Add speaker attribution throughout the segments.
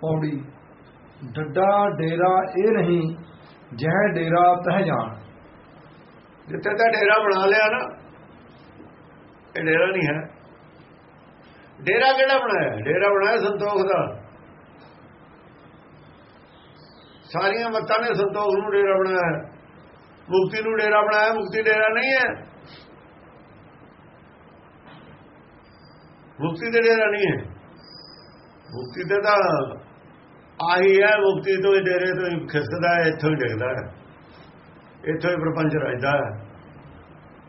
Speaker 1: ਪੌੜੀ। ਡੱਡਾ, ਡੇਰਾ ਇਹ ਨਹੀਂ, ਜਹ ਡੇਰਾ ਤਹ ਜਾਣ।
Speaker 2: ਜਿੱਥੇ ਤਾਂ ਡੇਰਾ ਬਣਾ ਲਿਆ ਨਾ, ਇਹ ਡੇਰਾ ਨਹੀਂ ਹੈ। ਡੇਰਾ ਕਿਹੜਾ ਬਣਾਇਆ? ਡੇਰਾ ਬਣਾਇਆ ਸੰਤੋਖ ਦਾ। ਸਾਰੀਆਂ ਮੱਤਾਂ ਨੇ ਸੰਤੋਖ ਨੂੰ ਡੇਰਾ ਬਣਾਇਆ। ਮੁਕਤੀ ਨੂੰ ਡੇਰਾ ਬਣਾਇਆ, ਮੁਕਤੀ ਡੇਰਾ ਨਹੀਂ ਹੈ। ਮੁਕਤੀ ਦੇ ਡੇਰਾ ਨਹੀਂ ਹੈ। ਮੁਕਤੀ ਤੇ ਤਾਂ ਆਹੀ ਹੈ, ਮੁਕਤੀ ਤੋਂ ਹੀ ਡੇਰੇ ਤੋਂ ਹੀ ਖਿਸਕਦਾ ਹੈ, ਇੱਥੋਂ ਹੀ ਡਿੱਗਦਾ ਹੈ। ਇੱਥੋਂ ਹੀ ਪ੍ਰਪੰਚ ਰਜਦਾ ਹੈ।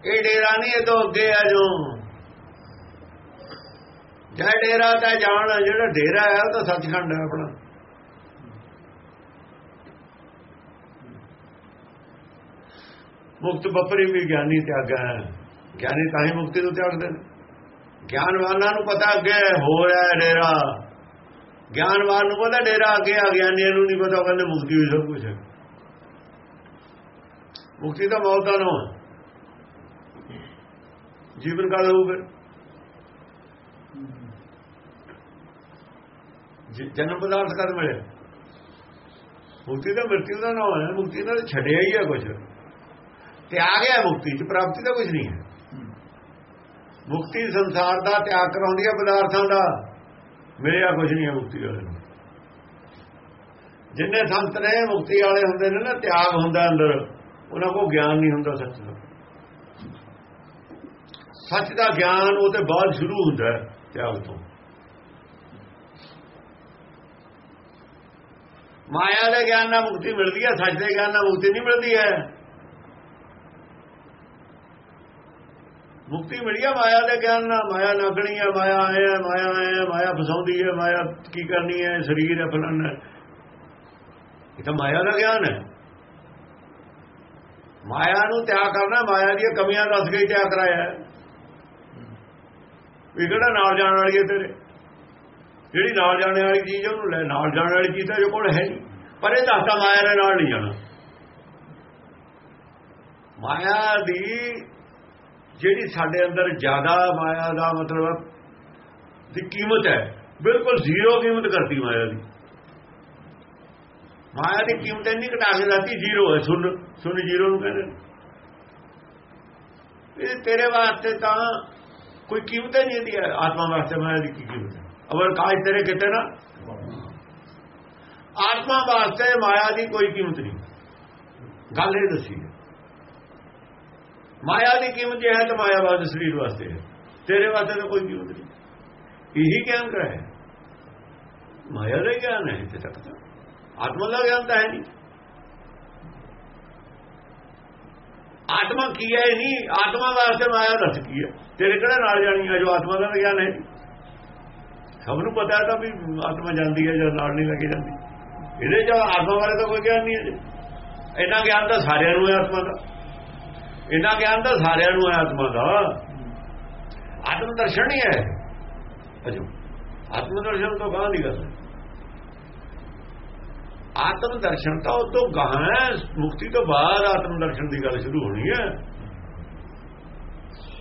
Speaker 2: ਇਹ ਡੇਰਾ ਨਹੀਂ, ਇਹ ਤੋਂ ਅੱਗੇ ਆ ਜੋ। ਜੈ ਡੇਰਾ ਤਾਂ ਜਾਣ ਜਿਹੜਾ ਡੇਰਾ ਹੈ, ਉਹ ਤਾਂ ਸੱਚਖੰਡ ਹੈ ਆਪਣਾ। ਮੁਕਤ ਬਪਰੀ ਵੀ ਗਿਆਨੀ ਤਿਆਗਾ ਹੈ। ਗਿਆਨੀ ਤਾਂ ਹੀ ਮੁਕਤੀ ਨੂੰ ਤਿਆਗਦੇ ਨੇ। ਗਿਆਨਵਾਨਾਂ ਨੂੰ ਪਤਾ ਅੱਗੇ ਹੋ ਰਿਹਾ ਹੈ ਡੇਰਾ। ਗਿਆਨਵਾਨ ਨੂੰ ਪਤਾ ਡੇਰਾ ਅੱਗੇ ਆ ਗਿਆਨੀਆਂ ਨੂੰ ਨਹੀਂ ਪਤਾ ਕਹਿੰਦੇ ਮੁਕਤੀ ਹੋਈ ਸਭ ਕੁਝ ਹੈ ਮੁਕਤੀ ਤਾਂ ਮੌਤ ਦਾ ਨਾਮ ਜੀਵਨ ਕਾਲ ਹੋਊ ਫਿਰ। ਜਨਮ ਪਦਾਰਥ ਕਦ ਮਿਲਿਆ? ਮੁਕਤੀ ਤਾਂ ਮਰਤੀ ਦਾ ਨਾਮ ਹੈ ਮੁਕਤੀ ਦਾ ਛੱਡਿਆ ਹੀ ਹੈ ਕੁਝ ਤਿਆਗ ਹੈ ਮੁਕਤੀ, ਚ ਪ੍ਰਾਪਤੀ ਦਾ ਕੁਝ ਨਹੀਂ ਹੈ। ਮੁਕਤੀ ਸੰਸਾਰ ਦਾ ਤਿਆਗ ਕਰਾਉਂਦੀ ਹੈ ਪਦਾਰਥਾਂ ਦਾ। ਮਿਲਿਆ ਕੁਝ ਨਹੀਂ ਹੈ ਮੁਕਤੀ ਵਾਲੇ ਨੂੰ। ਜਿੰਨੇ ਸੰਤ ਨੇ ਮੁਕਤੀ ਵਾਲੇ ਹੁੰਦੇ ਨੇ ਨਾ, ਤਿਆਗ ਹੁੰਦਾ ਅੰਦਰ, ਉਹਨਾਂ ਕੋਲ ਗਿਆਨ ਨਹੀਂ ਹੁੰਦਾ ਸੱਚ ਦਾ। ਸੱਚ ਦਾ ਗਿਆਨ ਉਹ ਤੇ ਬਾਅਦ ਸ਼ੁਰੂ ਹੁੰਦਾ ਤਿਆਗ ਤੋਂ। ਮਾਇਆ ਦੇ ਗਿਆਨ ਨਾਲ ਮੁਕਤੀ ਮਿਲਦੀ ਹੈ, ਸੱਚ ਦੇ ਗਿਆਨ ਨਾਲ ਮੁਕਤੀ ਨਹੀਂ ਮਿਲਦੀ ਹੈ। ਮੁਕਤੀ ਮਿਲੀ ਹੈ ਮਾਇਆ ਦੇ ਗਿਆਨ ਨਾਲ। ਮਾਇਆ ਲੱਗਣੀ ਹੈ ਮਾਇਆ ਆਇਆ ਮਾਇਆ ਆਇਆ ਮਾਇਆ ਫਸਾਉਂਦੀ ਹੈ ਮਾਇਆ ਕੀ ਕਰਨੀ ਹੈ ਸਰੀਰ ਹੈ ਫਲਾਣਾ ਇਹ ਤਾਂ ਮਾਇਆ ਦਾ ਗਿਆਨ ਹੈ। ਮਾਇਆ ਨੂੰ ਤਿਆਗ ਕਰਨਾ, ਮਾਇਆ ਦੀਆਂ ਕਮੀਆਂ ਦੱਸ ਕੇ ਤਿਆਗ ਕਰਾਇਆ। ਹੈ ਇਹ ਕਿਹੜਾ ਨਾਲ ਜਾਣ ਵਾਲੀ ਹੈ ਤੇਰੇ? ਜਿਹੜੀ ਨਾਲ ਜਾਣ ਵਾਲੀ ਚੀਜ਼ ਉਹਨੂੰ ਲੈ। ਨਾਲ ਜਾਣ ਵਾਲੀ ਚੀਜ਼ ਤਾਂ ਜੋ ਕੋਲ ਹੈ ਨਹੀਂ ਪਰ ਇਹ ਦੱਸਦਾ ਮਾਇਆ ਦੇ ਨਾਲ ਨਹੀਂ ਜਾਣਾ। ਮਾਇਆ ਦੀ ਜਿਹੜੀ ਸਾਡੇ ਅੰਦਰ ਜ਼ਿਆਦਾ ਮਾਇਆ ਦਾ ਮਤਲਬ ਦੀ ਕੀਮਤ ਹੈ, ਬਿਲਕੁਲ ਜ਼ੀਰੋ ਕੀਮਤ ਕਰਤੀ ਮਾਇਆ ਦੀ। ਮਾਇਆ ਦੀ ਕੀਮਤ ਇੰਨੀ ਘਟਾ ਕੇ ਦਿੱਤੀ ਜ਼ੀਰੋ ਹੈ, ਸੁਣ ਸੁਣ ਜ਼ੀਰੋ ਨੂੰ ਕਹਿੰਦੇ ਇਹ ਤੇਰੇ ਵਾਸਤੇ ਤਾਂ ਕੋਈ ਕੀਮਤ ਨਹੀਂ ਦੀ ਆਤਮਾ ਵਾਸਤੇ ਮਾਇਆ ਦੀ ਕੀ ਕੀਮਤ ਹੈ? ਅਵਰ ਕਾਜ ਤੇਰੇ ਕਿਤੇ ਨਾ। ਆਤਮਾ ਵਾਸਤੇ ਮਾਇਆ ਦੀ ਕੋਈ ਕੀਮਤ ਨਹੀਂ। ਗੱਲ ਇਹ ਦੱਸੀ ਮਾਇਆ ਦੀ ਕੀਮਤ ਜੇ ਹੈ ਤਾਂ ਮਾਇਆ ਵਾਸਤੇ, ਸਰੀਰ ਵਾਸਤੇ ਹੈ। ਤੇਰੇ ਵਾਸਤੇ ਤਾਂ ਕੋਈ ਕੀਮਤ ਨਹੀਂ। ਇਹੀ ਗਿਆਨ ਹੈ। ਮਾਇਆ ਦਾ ਗਿਆਨ ਹੈ, ਇੱਥੇ ਤੱਕ ਤਾਂ। ਆਤਮਾ ਦਾ ਗਿਆਨ ਤਾਂ ਹੈ ਨਹੀਂ। ਆਤਮਾ ਕੀ ਹੈ ਨਹੀਂ? ਆਤਮਾ ਵਾਸਤੇ ਮਾਇਆ ਦੱਸ ਕੀ ਹੈ? ਤੇਰੇ ਕਿਹੜਾ ਨਾਲ ਜਾਣੀ ਹੈ ਜੋ ਆਤਮਾ ਦਾ ਗਿਆਨ ਹੈ? ਸਭ ਨੂੰ ਪਤਾ ਤਾਂ ਵੀ ਆਤਮਾ ਜਾਂਦੀ ਹੈ ਜਾਂ ਨਾਲ ਨਹੀਂ ਲੱਗੇ ਜਾਂਦੀ। ਇਹਦੇ ਚ ਆਤਮਾ ਬਾਰੇ ਤਾਂ ਕੋਈ ਗਿਆਨ ਨਹੀਂ ਹੈ ਇੰਨਾ ਗਿਆਨ ਤਾਂ ਸਾਰਿਆਂ ਨੂੰ ਹੈ ਆਤਮਾ ਦਾ। ਇੰਨਾ ਗਿਆਨ ਤਾਂ ਸਾਰਿਆਂ ਨੂੰ ਹੈ ਆਤਮਾ ਦਾ। ਆਤਮ ਦਰਸ਼ਨ ਹੀ ਹੈ। ਅਜੋ ਆਤਮ ਦਰਸ਼ਨ ਤੋਂ ਬਾਹਰ ਦੀ ਗੱਲ ਹੈ। ਆਤਮ ਦਰਸ਼ਨ ਤਾਂ ਉਹ ਤੋਂ ਗਾਹਾਂ ਹੈ, ਮੁਕਤੀ ਤੋਂ ਬਾਅਦ ਆਤਮ ਦਰਸ਼ਨ ਦੀ ਗੱਲ ਸ਼ੁਰੂ ਹੋਣੀ ਹੈ।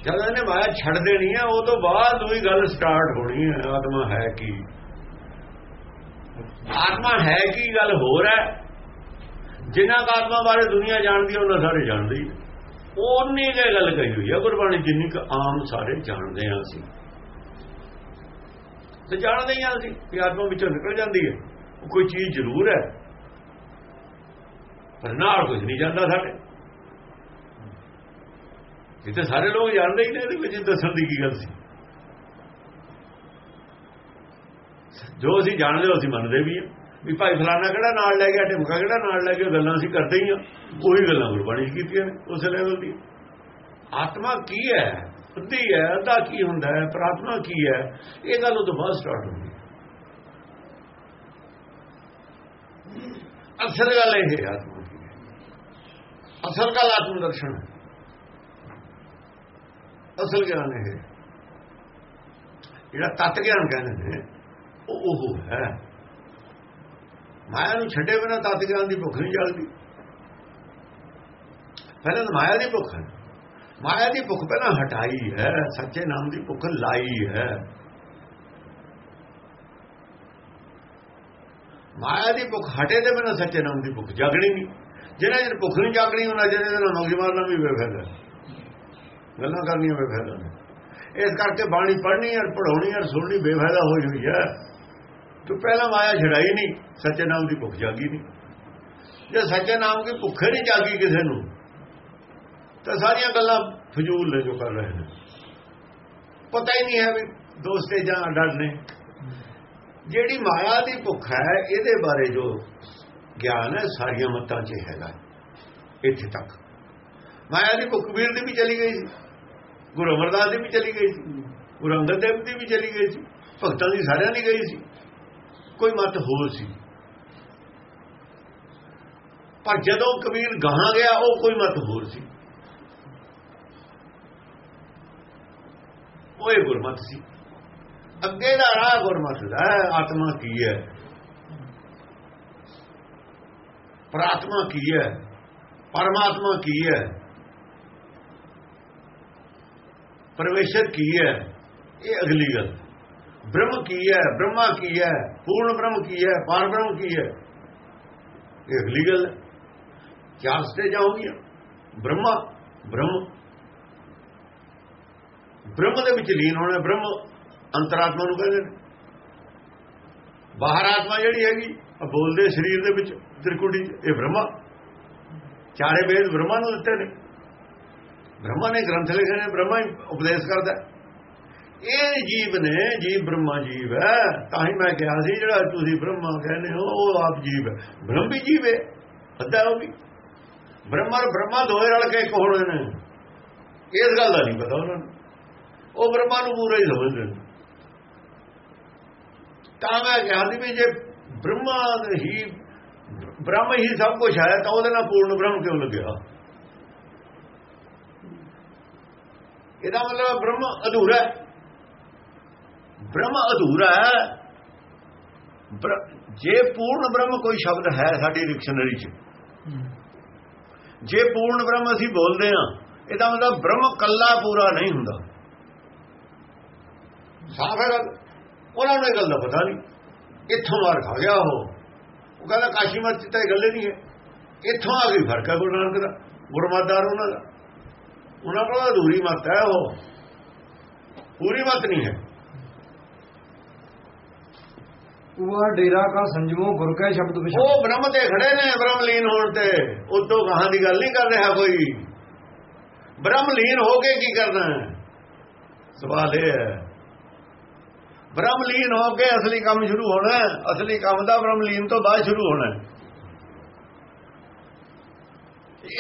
Speaker 2: ਜਦ ਇਹਨੇ ਮਾਇਆ ਛੱਡ ਦੇਣੀ ਹੈ, ਉਹ ਤੋਂ ਬਾਅਦ ਉਹੀ ਗੱਲ ਸਟਾਰਟ ਹੋਣੀ ਹੈ, ਆਤਮਾ ਹੈ ਕੀ। ਆਤਮਾ ਹੈ ਕੀ ਗੱਲ ਹੋਰ ਹੈ। ਜਿਨ੍ਹਾਂ ਆਤਮਾ ਬਾਰੇ ਦੁਨੀਆ ਜਾਣਦੀ ਹੈ, ਉਹਨਾਂ ਸਾਰੇ ਜਾਣਦੀ ਹੈ। ਉਹਨੇ ਇਹ ਗੱਲ ਕਹੀ ਹੋਈ ਹੈ ਗੁਰਬਾਣੀ ਜਿੰਨੀ ਕੁ ਆਮ ਸਾਰੇ ਜਾਣਦੇ ਆ ਅਸੀਂ। ਤੇ ਜਾਣਦੇ ਹੀ ਆ ਅਸੀਂ ਕਿ ਆਤਮਾ ਵਿੱਚੋਂ ਨਿਕਲ ਜਾਂਦੀ ਹੈ। ਕੋਈ ਚੀਜ਼ ਜ਼ਰੂਰ ਹੈ। ਪਰ ਨਾਲ ਕੁਝ ਨਹੀਂ ਜਾਂਦਾ ਸਾਡੇ। ਇਹ ਤਾਂ ਸਾਰੇ ਲੋਕ ਜਾਣਦੇ ਹੀ ਨੇ ਇਹਦੇ ਵਿੱਚ ਦੱਸਣ ਦੀ ਕੀ ਗੱਲ ਸੀ। ਜੋ ਅਸੀਂ ਜਾਣਦੇ ਹੋ, ਅਸੀਂ ਮੰਨਦੇ ਵੀ ਹਾਂ ਵੀ ਭਾਈ ਫਲਾਣਾ ਕਿਹੜਾ ਨਾਲ ਲੈ ਗਿਆ, ਢਿਮਕਾ ਕਿਹੜਾ ਨਾਲ ਲੈ ਗਿਆ ਗੱਲਾਂ ਅਸੀਂ ਕਰਦੇ ਹੀ ਹਾਂ ਉਹੀ ਗੱਲਾਂ ਗੁਰਬਾਣੀ ਚ ਕੀਤੀਆਂ ਨੇ ਉਸ ਲੈਵਲ ਦੀ। ਆਤਮਾ ਕੀ ਹੈ? ਅੱਧੀ ਹੈ, ਅੱਧਾ ਕੀ ਹੁੰਦਾ ਹੈ ਪ੍ਰਾਰਥਨਾ ਕੀ ਹੈ? ਇਹ ਗੱਲ ਉਹ ਤੋਂ ਬਾਅਦ ਸਟਾਰਟ ਹੁੰਦੀ ਹੈ। ਅਸਲ ਗੱਲ ਇਹ ਹੈ ਆਤਮਾ ਦੀ। ਅਸਲ ਗੱਲ ਆਤਮ ਦਰਸ਼ਨ ਹੈ। ਅਸਲ ਗਿਆਨ ਇਹ ਜਿਹੜਾ ਤਤ ਗਿਆਨ ਕਹਿੰਦੇ ਨੇ, ਉਹ ਉਹ ਹੈ। ਮਾਇਆ ਨੂੰ ਛੱਡੇ ਬਿਨਾ ਤਤ ਗਿਆਨ ਦੀ ਭੁੱਖ ਨਹੀਂ ਜਲਦੀ ਪਹਿਲਾਂ ਤਾਂ ਮਾਇਆ ਦੀ ਭੁੱਖ ਹੈ। ਮਾਇਆ ਦੀ ਭੁੱਖ ਪਹਿਲਾਂ ਹਟਾਈ ਹੈ, ਸੱਚੇ ਨਾਮ ਦੀ ਭੁੱਖ ਲਾਈ ਹੈ। ਮਾਇਆ ਦੀ ਭੁੱਖ ਹਟੇ ਤੇ ਬਿਨਾਂ ਸੱਚੇ ਨਾਮ ਦੀ ਭੁੱਖ ਜਾਗਣੀ ਨਹੀਂ। ਜਿਹਨਾਂ ਜਰ ਭੁੱਖ ਨਹੀਂ ਜਾਗਣੀ, ਉਹਨਾਂ ਜਿਹਨਾਂ ਦੇ ਨਾਲ ਮਗਜ ਮਾਰਨਾ ਵੀ ਬੇਫਾਇਦਾ ਗੱਲਾਂ ਕਰਨੀਆਂ ਬੇਫਾਇਦਾ ਨੇ। ਇਸ ਕਰਕੇ ਬਾਣੀ ਪੜ੍ਹਨੀ ਔਰ ਪੜਾਉਣੀ ਔਰ ਸੁਣਨੀ ਬੇਫਾਇਦਾ ਹੋਈ ਹੋਈ ਹੈ। ਤੂੰ ਪਹਿਲਾਂ ਮਾਇਆ ਛੜਾਈ ਨਹੀਂ, ਸੱਚੇ ਨਾਮ ਦੀ ਭੁੱਖ ਜਾਗੀ ਨਹੀਂ। ਜੇ ਸੱਚੇ ਨਾਮ ਦੀ ਭੁੱਖ ਨਹੀਂ ਜਾਗੀ ਕਿਸੇ ਨੂੰ, ਤਾਂ ਸਾਰੀਆਂ ਗੱਲਾਂ ਫਜ਼ੂਲ ਨੇ ਜੋ ਕਰ ਰਹੇ ਨੇ। ਪਤਾ ਹੀ ਨਹੀਂ ਹੈ ਵੀ ਦੋਸਤੇ ਜਾਂ ਡਰ ਨੇ। ਜਿਹੜੀ ਮਾਇਆ ਦੀ ਭੁੱਖ ਹੈ, ਇਹਦੇ ਬਾਰੇ ਜੋ ਗਿਆਨ ਹੈ, ਸਾਰੀਆਂ ਮਤਾਂ 'ਚ ਹੈਗਾ। ਇੱਥੇ ਤੱਕ। ਮਾਇਆ ਦੀ ਭੁੱਖ ਵੀਰ ਦੀ ਵੀ ਚਲੀ ਗਈ ਸੀ, ਗੁਰੂ ਅਮਰਦਾਸ ਦੀ ਵੀ ਚਲੀ ਗਈ ਸੀ, ਗੁਰੂ ਅੰਗਦ ਦੇਵ ਦੀ ਵੀ ਚਲੀ ਗਈ ਸੀ, ਭਗਤਾਂ ਦੀ ਸਾਰਿਆਂ ਦੀ ਗਈ ਸੀ। ਕੋਈ ਮਤ ਹੋਰ ਸੀ। ਪਰ ਜਦੋਂ ਕਬੀਰ ਗਾਹਾਂ ਗਿਆ, ਉਹ ਕੋਈ ਮਤ ਹੋਰ ਸੀ। ਉਹ ਇਹ ਗੁਰਮਤ ਸੀ। ਅੱਗੇ ਦਾ ਰਾਹ ਗੁਰਮਤ ਦਾ ਆਤਮਾ ਕੀ ਹੈ? ਪ੍ਰਾਤਮਾ ਕੀ ਹੈ? ਪਰਮਾਤਮਾ ਕੀ ਹੈ? ਪਰਮੇਸ਼ਰ ਕੀ ਹੈ? ਇਹ ਅਗਲੀ ਗੱਲ। ਬ੍ਰਹਮ ਕੀ ਹੈ? ਬ੍ਰਹਮਾ ਕੀ ਹੈ? ਪੂਰਨ ਬ੍ਰਹਮ ਕੀ ਹੈ? ਪਰ ਬ੍ਰਹਮ ਕੀ ਹੈ? ਇਹ ਅਗਲੀ ਗੱਲ ਚਾਰ ਸਟੇਜ ਆਉਗੀਆਂ ਬ੍ਰਹਮਾ, ਬ੍ਰਹਮ। ਬ੍ਰਹਮ ਦੇ ਵਿੱਚ ਲੀਨ ਹੋਣਾ ਬ੍ਰਹਮ ਅੰਤਰਾਤਮਾ ਨੂੰ ਕਹਿੰਦੇ ਨੇ। ਬਾਹਰ ਆਤਮਾ ਜਿਹੜੀ ਹੈਗੀ ਬੋਲਦੇ ਸਰੀਰ ਦੇ ਵਿੱਚ, ਤ੍ਰਿਕੁਟੀ ਇਹ ਬ੍ਰਹਮਾ। ਚਾਰੇ ਵੇਦ ਬ੍ਰਹਮਾ ਨੂੰ ਦਿੱਤੇ ਨੇ। ਬ੍ਰਹਮਾ ਨੇ ਗ੍ਰੰਥ ਲਿਖੇ ਨੇ। ਬ੍ਰਹਮਾ ਹੀ ਉਪਦੇਸ਼ ਕਰਦਾ ਇਹ ਜੀਵ ਨੇ, ਜੀਵ ਬ੍ਰਹਮਾ ਜੀਵ ਹੈ ਤਾਂ ਹੀ ਮੈਂ ਕਿਹਾ ਸੀ ਜਿਹੜਾ ਤੁਸੀਂ ਬ੍ਰਹਮਾ ਕਹਿੰਦੇ ਹੋ, ਉਹ ਆਪ ਜੀਵ ਹੈ। ਬ੍ਰਹਮ ਵੀ ਜੀਵ ਹੈ, ਅੱਧਾ ਉਹ ਵੀ। ਬ੍ਰਹਮਾ ਬ੍ਰਹਮਾ ਦੋਏ ਰਲ ਕੇ ਇੱਕ ਹੋਣੇ ਨੇ। ਇਸ ਗੱਲ ਦਾ ਨਹੀਂ ਪਤਾ ਉਹਨਾਂ ਨੂੰ। ਉਹ ਬ੍ਰਹਮਾ ਨੂੰ ਪੂਰਾ ਹੀ ਸਮਝਦੇ ਨੇ। ਤਾਂ ਮੈਂ ਕਿਹਾ ਸੀ ਵੀ ਜੇ ਬ੍ਰਹਮਾ ਹੀ, ਬ੍ਰਹਮ ਹੀ ਸਭ ਕੁਝ ਹੈ, ਤਾਂ ਉਹਦੇ ਨਾਲ ਪੂਰਨ ਬ੍ਰਹਮ ਕਿਉਂ ਲੱਗਿਆ ਇਹਦਾ ਮਤਲਬ ਬ੍ਰਹਮ ਅਧੂਰਾ ਹੈ। ਬ੍ਰਹਮ ਅਧੂਰਾ ਹੈ। ਜੇ ਪੂਰਨ ਬ੍ਰਹਮ ਕੋਈ ਸ਼ਬਦ ਹੈ ਸਾਡੀ ਡਿਕਸ਼ਨਰੀ 'ਚ। ਜੇ ਪੂਰਨ ਬ੍ਰਹਮ ਅਸੀਂ ਬੋਲਦੇ ਹਾਂ, ਇਹਦਾ ਮਤਲਬ ਬ੍ਰਹਮ ਕੱਲਾ ਪੂਰਾ ਨਹੀਂ ਹੁੰਦਾ। ਸਾਫ਼ ਹੈ ਉਹਨਾਂ ਨੂੰ ਇਹ ਗੱਲ ਦਾ ਪਤਾ ਨਹੀਂ। ਇੱਥੋਂ ਮਾਰ ਖਾ ਗਿਆ ਉਹ। ਉਹ ਕਹਿੰਦਾ ਕਾਸ਼ੀ ਮਤ ਤਾਂ ਇਹ ਗੱਲ ਨਹੀਂ ਹੈ। ਇੱਥੋਂ ਆ ਗਈ ਫ਼ਰਕ ਹੈ ਗੁਰੂ ਨਾਨਕ ਦਾ। ਗੁਰਮਤਦਾਰ ਉਹਨਾਂ ਦਾ। ਉਹਨਾਂ ਕੋਲ ਅਧੂਰੀ ਮਤ ਹੈ ਉਹ। ਪੂਰੀ ਮਤ ਨਹੀਂ ਹੈ।
Speaker 1: ਉਹ ਡੇਰਾ ਕਾ ਸੰਜਮੋ, ਗੁਰ ਕੈ ਸ਼ਬਦ ਵਿਸ਼ਾ।
Speaker 2: ਉਹ ਬ੍ਰਹਮ ਤੇ ਖੜੇ ਨੇ ਬ੍ਰਹਮ ਲੀਨ ਹੋਣ ਤੇ। ਉਦੋਂ ਗਾਹਾਂ ਦੀ ਗੱਲ ਨਹੀਂ ਕਰ ਰਿਹਾ ਕੋਈ। ਬ੍ਰਹਮ ਲੀਨ ਹੋ ਕੇ ਕੀ ਕਰਨਾ ਸਵਾਲ ਇਹ ਹੈ। ਬ੍ਰਹਮ ਲੀਨ ਹੋ ਕੇ ਅਸਲੀ ਕੰਮ ਸ਼ੁਰੂ ਹੋਣਾ ਅਸਲੀ ਕੰਮ ਦਾ ਬ੍ਰਹਮ ਲੀਨ ਤੋਂ ਬਾਅਦ ਸ਼ੁਰੂ ਹੋਣਾ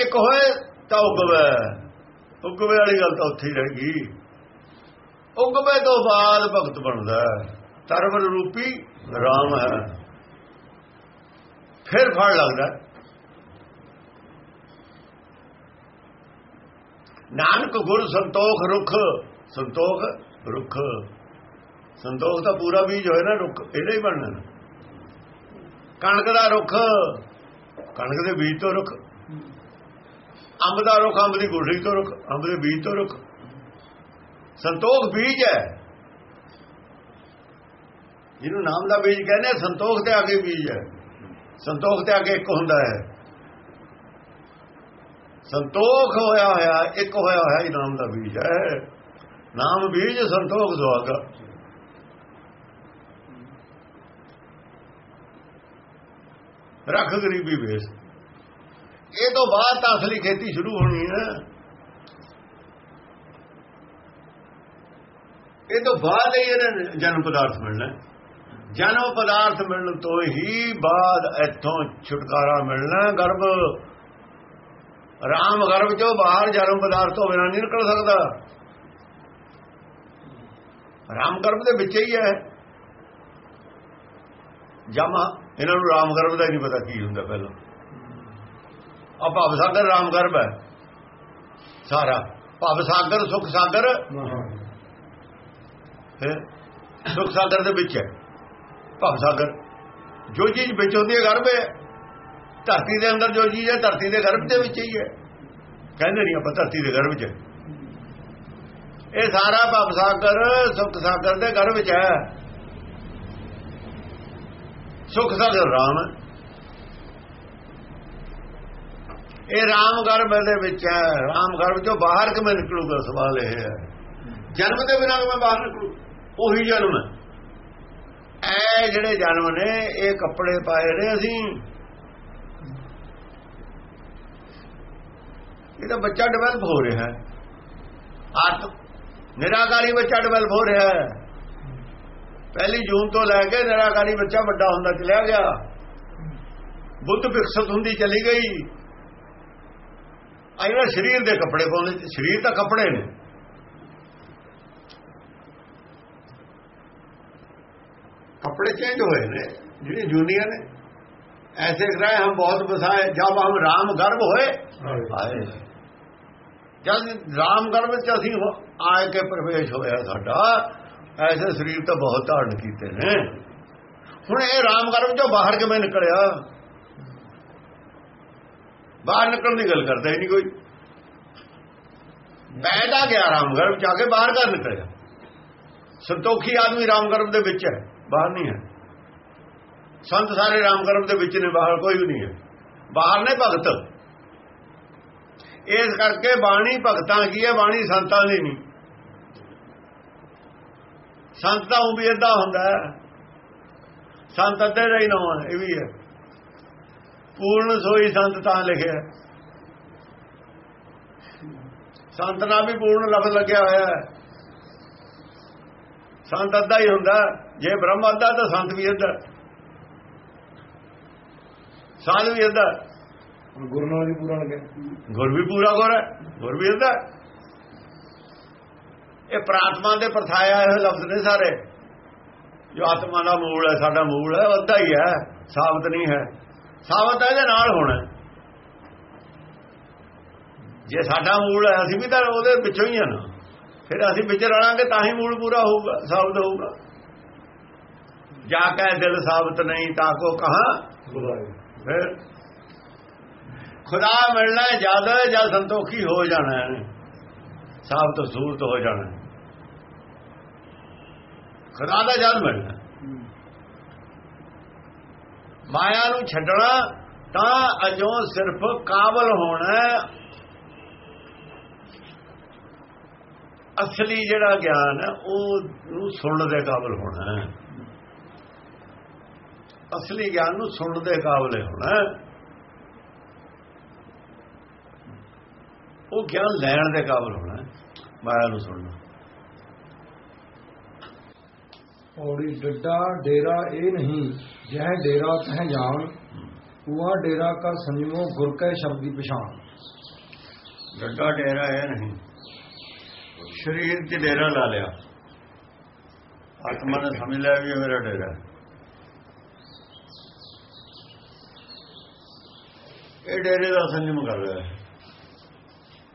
Speaker 2: ਇੱਕ ਹੋਏ ਤਾਂ ਉਗਵੇ। ਉਗਵੇ ਵਾਲੀ ਗੱਲ ਤਾਂ ਉੱਥੇ ਹੀ ਰਹਿ ਗਈ। ਉਗਵੇ ਤੋਂ ਬਾਅਦ ਭਗਤ ਬਣਦਾ ਤਰਵਰ ਰੂਪੀ ਰਾਮ ਹੈ ਫਿਰ ਫੜ ਲੱਗਦਾ। ਨਾਨਕ ਗੁਰ ਸੰਤੋਖ ਰੁਖ ਸੰਤੋਖ ਰੁਖ। ਸੰਤੋਖ ਦਾ ਪੂਰਾ ਬੀਜ ਹੋਇਆ ਨਾ, ਰੁੱਖ ਇਹਦਾ ਹੀ ਬਣਨਾ। ਕਣਕ ਦਾ ਰੁੱਖ, ਕਣਕ ਦੇ ਬੀਜ ਤੋਂ ਰੁੱਖ। ਅੰਬ ਦਾ ਰੁੱਖ, ਅੰਬ ਦੀ ਗੁਠੜੀ ਤੋਂ ਰੁੱਖ, ਅੰਬ ਦੇ ਬੀਜ ਤੋਂ ਰੁੱਖ। ਸੰਤੋਖ ਬੀਜ ਹੈ। ਜਿਹਨੂੰ ਨਾਮ ਦਾ ਬੀਜ ਕਹਿੰਦੇ ਸੰਤੋਖ ਤੇ ਅੱਗੇ ਬੀਜ ਹੈ। ਸੰਤੋਖ ਤੇ ਅੱਗੇ ਇੱਕ ਹੁੰਦਾ ਹੈ। ਸੰਤੋਖ ਹੋਇਆ ਹੋਇਆ, ਇੱਕ ਹੋਇਆ ਹੋਇਆ ਹੀ ਨਾਮ ਦਾ ਬੀਜ ਹੈ। ਨਾਮ ਬੀਜ ਸੰਤੋਖ ਸੁਹਾਗਾ। ਰੱਖ ਗਰੀਬੀ ਵੇਸ। ਇਹ ਤੋਂ ਬਾਅਦ ਤਾਂ ਅਸਲੀ ਖੇਤੀ ਸ਼ੁਰੂ ਹੋਣੀ ਹੈ। ਇਹ ਤੋਂ ਬਾਅਦ ਹੀ ਇਹਨੇ ਜਨਮ ਪਦਾਰਥ ਮਿਲਣਾ ਜਨਮ ਪਦਾਰਥ ਮਿਲਣ ਤੋਂ ਹੀ ਬਾਅਦ ਇੱਥੋਂ ਛੁਟਕਾਰਾ ਮਿਲਣਾ ਗਰਭ। ਰਾਮ ਗਰਭ ਚੋਂ ਬਾਹਰ ਜਨਮ ਪਦਾਰਥ ਤੋਂ ਬਿਨਾਂ ਨਹੀਂ ਨਿਕਲ ਸਕਦਾ। ਰਾਮ ਗਰਭ ਦੇ ਵਿੱਚ ਹੀ ਹੈ। ਜਮਾ ਇਹਨਾਂ ਨੂੰ ਰਾਮ ਗਰਭ ਦਾ ਨਹੀਂ ਪਤਾ ਕੀ ਹੁੰਦਾ ਪਹਿਲਾਂ। ਆ ਭਵ ਸਾਗਰ ਰਾਮ ਗਰਭ ਹੈ। ਸਾਰਾ। ਭਵ ਸਾਗਰ ਸੁਖ ਸਾਗਰ। ਹੈ? ਸੁਖ ਸਾਗਰ ਦੇ ਵਿੱਚ ਹੈ। ਭਵ ਸਾਗਰ। ਜੋ ਚੀਜ਼ ਵਿੱਚ ਹੁੰਦੀ ਹੈ ਗਰਭ ਹੈ, ਧਰਤੀ ਦੇ ਅੰਦਰ ਜੋ ਚੀਜ਼ ਹੈ, ਧਰਤੀ ਦੇ ਗਰਭ ਦੇ ਵਿੱਚ ਹੀ ਹੈ। ਕਹਿੰਦੇ ਨਹੀਂ ਆਪਾਂ ਧਰਤੀ ਦੇ ਗਰਭ 'ਚ। ਇਹ ਸਾਰਾ ਭਵ ਸਾਗਰ, ਸੁਖ ਸਾਗਰ ਦੇ ਗਰਭ 'ਚ ਹੈ। ਸੁਖ ਸਾਗਰ ਰਾਮ ਹੈ। ਇਹ ਰਾਮ ਗਰਭ ਦੇ ਵਿੱਚ ਹੈ। ਰਾਮ ਗਰਭ ਚੋਂ ਬਾਹਰ ਕਿਵੇਂ ਨਿਕਲੂਗਾ ਸਵਾਲ ਇਹ ਹੈ। ਜਨਮ ਦੇ ਬਿਨਾਂ ਮੈਂ ਬਾਹਰ ਨਿਕਲੂ? ਉਹੀ ਜਨਮ ਹੈ। ਇਹ ਜਿਹੜੇ ਜਨਮ ਨੇ, ਇਹ ਕੱਪੜੇ ਪਾਏ ਨੇ ਅਸੀਂ। ਇਹ ਤਾਂ ਬੱਚਾ ਡਿਵੈਲਪ ਹੋ ਰਿਹਾ ਹੈ। ਆਤਮ ਨਿਰਾਕਾਰੀ ਬੱਚਾ ਡਿਵੈਲਪ ਹੋ ਰਿਹਾ ਹੈ। ਪਹਿਲੀ ਜੂਨ ਤੋਂ ਲੈ ਕੇ ਨਿਰਾਕਾਰੀ ਬੱਚਾ ਵੱਡਾ ਹੁੰਦਾ ਚਲਿਆ ਗਿਆ। ਬੁੱਧ ਵਿਕਸਿਤ ਹੁੰਦੀ ਚਲੀ ਗਈ। ਆ ਸਰੀਰ ਦੇ ਕੱਪੜੇ ਪਾਉਂਦੇ, ਸਰੀਰ ਤਾਂ ਕੱਪੜੇ ਨੇ। कपड़े चेंज हुए ने ਜਿਹੜੀ ਜੂਨੀਅਰ ਨੇ ऐसे ग्रह हम बहुत बसाए जब हम राम गर्भ होए ਆਏ ਜਦ ਰਾਮ ਗਰਭ ਚ ਅਸੀਂ ਹੋ- ਆਏ ਕੇ ਪ੍ਰਵੇਸ਼ ਹੋਇਆ ਸਾਡਾ ਐਸੇ ਸਰੀਰ ਤਾਂ ਬਹੁਤ ਧਾਰਨ ਕੀਤੇ ਨੇ ਹੁਣ ਇਹ ਰਾਮ ਗਰਭ ਚੋਂ ਬਾਹਰ ਕਿਵੇਂ ਨਿਕਲਿਆ ਬਾਹਰ ਨਿਕਲਣ ਦੀ ਗੱਲ ਕਰਦਾ ਹੀ ਨਹੀਂ ਕੋਈ ਪੈਦਾ ਗਿਆ ਰਾਮ ਗਰਭ ਚ ਆ ਕੇ ਬਾਹਰ ਕਰ ਨਿਕਲਿਆ ਸੰਤੋਖੀ ਆਦਮੀ ਰਾਮ ਗਰਭ ਦੇ ਵਿੱਚ ਹੈ ਬਾਹਰ ਨਹੀਂ ਹੈ। ਸੰਤ ਸਾਰੇ ਰਾਮ ਗਰਭ ਦੇ ਵਿੱਚ ਨੇ, ਬਾਹਰ ਕੋਈ ਵੀ ਨਹੀਂ ਹੈ। ਬਾਹਰ ਨੇ ਭਗਤ। ਇਸ ਕਰਕੇ ਬਾਣੀ ਭਗਤਾਂ ਕੀ ਹੈ? ਬਾਣੀ ਸੰਤਾਂ ਦੀ ਨਹੀਂ। ਸੰਤ ਤਾਂ ਉਹ ਵੀ ਏਦਾਂ ਹੁੰਦਾ ਹੈ। ਸੰਤ ਅੱਧੇ ਦਾ ਹੀ ਨਾਮ ਹੈ, ਇਹ ਵੀ ਹੈ। ਪੂਰਨ ਸੋਈ ਸੰਤ ਤਾਂ ਲਿਖਿਆ ਸੰਤ ਨਾਲ ਵੀ ਪੂਰਨ ਲਫ਼ਜ਼ ਲੱਗਿਆ ਹੋਇਆ ਹੈ। ਸੰਤ ਅੱਧਾ ਹੀ ਹੁੰਦਾ ਜੇ ਬ੍ਰਹਮ ਅੱਧਾ ਤਾਂ ਸੰਤ ਵੀ ਅੱਧਾ ਸਾਧ ਵੀ ਅੱਧਾ
Speaker 1: ਗੁਰੂ ਨਾਲ ਵੀ ਪੂਰਾ ਲੱਗਿਆ
Speaker 2: ਗੁਰ ਵੀ ਪੂਰਾ ਗੁਰ ਹੈ ਗੁਰ ਵੀ ਅੱਧਾ ਇਹ ਪ੍ਰਾਤਮਾ ਦੇ ਪਰਥਾਇਆ ਇਹ ਲਫ਼ਜ਼ ਨੇ ਸਾਰੇ। ਜੋ ਆਤਮਾ ਦਾ ਮੂਲ ਹੈ ਸਾਡਾ ਮੂਲ ਹੈ ਅੱਧਾ ਹੀ ਹੈ ਸਾਬਤ ਨਹੀਂ ਹੈ। ਸਾਬਤ ਇਹਦੇ ਨਾਲ ਹੋਣਾ ਜੇ ਸਾਡਾ ਮੂਲ ਹੈ ਅਸੀਂ ਵੀ ਤਾਂ ਉਹਦੇ ਵਿੱਚੋਂ ਹੀ ਆ ਨਾ। ਫਿਰ ਅਸੀਂ ਵਿੱਚ ਰਲਾਂਗੇ ਤਾਂ ਹੀ ਮੂਲ ਪੂਰਾ ਹੋਊਗਾ ਸਾਬਤ ਹੋਊਗਾ। ਜਾ ਕੇ ਦਿਲ ਸਾਬਤ ਨਹੀਂ ਤਾਂ ਕੋ ਕਹਾ ਫਿਰ ਖੁਦਾ ਮਿਲਣਾ ਜ਼ਿਆਦਾ ਜਦ ਸੰਤੋਖੀ ਹੋ ਜਾਣਾ ਹੈ। ਸਾਬਤ ਸੂਰਤ ਹੋ ਜਾਣਾ ਖੁਦਾ ਦਾ ਜਦ ਮਿਲਣਾ। ਮਾਇਆ ਨੂੰ ਛੱਡਣਾ ਤਾਂ ਅਜੋਂ ਸਿਰਫ ਕਾਬਲ ਹੋਣਾ ਅਸਲੀ ਜਿਹੜਾ ਗਿਆਨ ਹੈ, ਉਹ ਨੂੰ ਸੁਣਨ ਦੇ ਕਾਬਲ ਹੋਣਾ ਹੈ। ਅਸਲੀ ਗਿਆਨ ਨੂੰ ਸੁਣਨ ਦੇ ਕਾਬਲ ਹੋਣਾ ਉਹ ਗਿਆਨ ਲੈਣ ਦੇ ਕਾਬਲ ਹੋਣਾ ਮਾਇਆ ਨੂੰ ਸੁਣਨਾ।
Speaker 1: ਔੜੀ ਡੱਡਾ ਡੇਰਾ ਇਹ ਨਹੀਂ ਜਹ ਡੇਰਾ ਤਹ ਜਾਣ ਉਹਾ ਡੇਰਾ ਕਰ ਸੰਜਮੋ ਗੁਰ ਕੈ ਸ਼ਬਦ ਦੀ ਪਛਾਣ।
Speaker 2: ਡੱਡਾ ਡੇਰਾ ਹੈ ਨਹੀਂ। ਸਰੀਰ 'ਚ ਡੇਰਾ ਲਾ ਲਿਆ। ਆਤਮਾ ਨੇ ਸਮਝ ਲਿਆ ਵੀ ਇਹ ਮੇਰਾ ਡੇਰਾ ਹੈ। ਇਹ ਡੇਰੇ ਦਾ ਸੰਜਮ ਕਰ ਰਿਹਾ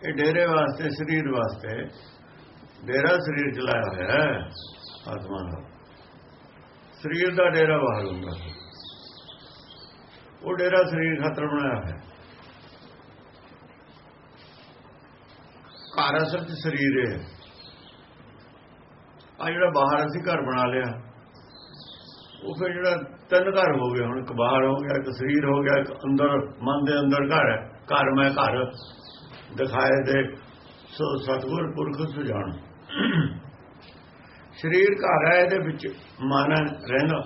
Speaker 2: ਇਹ ਡੇਰੇ ਵਾਸਤੇ, ਸਰੀਰ ਵਾਸਤੇ, ਡੇਰਾ ਸਰੀਰ ਚਲਾਇਆ ਹੋਇਆ ਹੈ, ਆਤਮਾ ਦਾ। ਸਰੀਰ ਦਾ ਡੇਰਾ ਬਾਹਰ ਹੁੰਦਾ ਉਹ ਡੇਰਾ ਸਰੀਰ ਖਾਤਰ ਬਣਾਇਆ ਹੈ। ਘਰ ਅਸਲ ਚ ਸਰੀਰ ਹੈ। ਆ ਜਿਹੜਾ ਬਾਹਰ ਅਸੀਂ ਘਰ ਬਣਾ ਲਿਆ, ਉਹ ਫਿਰ ਜਿਹੜਾ ਤਿੰਨ ਘਰ ਹੋ ਗਏ ਹੁਣ ਇੱਕ ਬਾਹਰ ਹੋ ਗਿਆ ਇੱਕ ਸਰੀਰ ਹੋ ਗਿਆ ਇੱਕ ਅੰਦਰ ਮਨ ਦੇ ਅੰਦਰ ਘਰ ਹੈ। ਘਰ ਮੈਂ ਘਰ ਦਿਖਾਏ ਦੇ ਸੋ ਸਤਗੁਰ ਪੁਰਖ ਸੁਜਾਨ ਸਰੀਰ ਘਰ ਹੈ ਇਹਦੇ ਵਿੱਚ ਮਨ ਰਹਿੰਦਾ।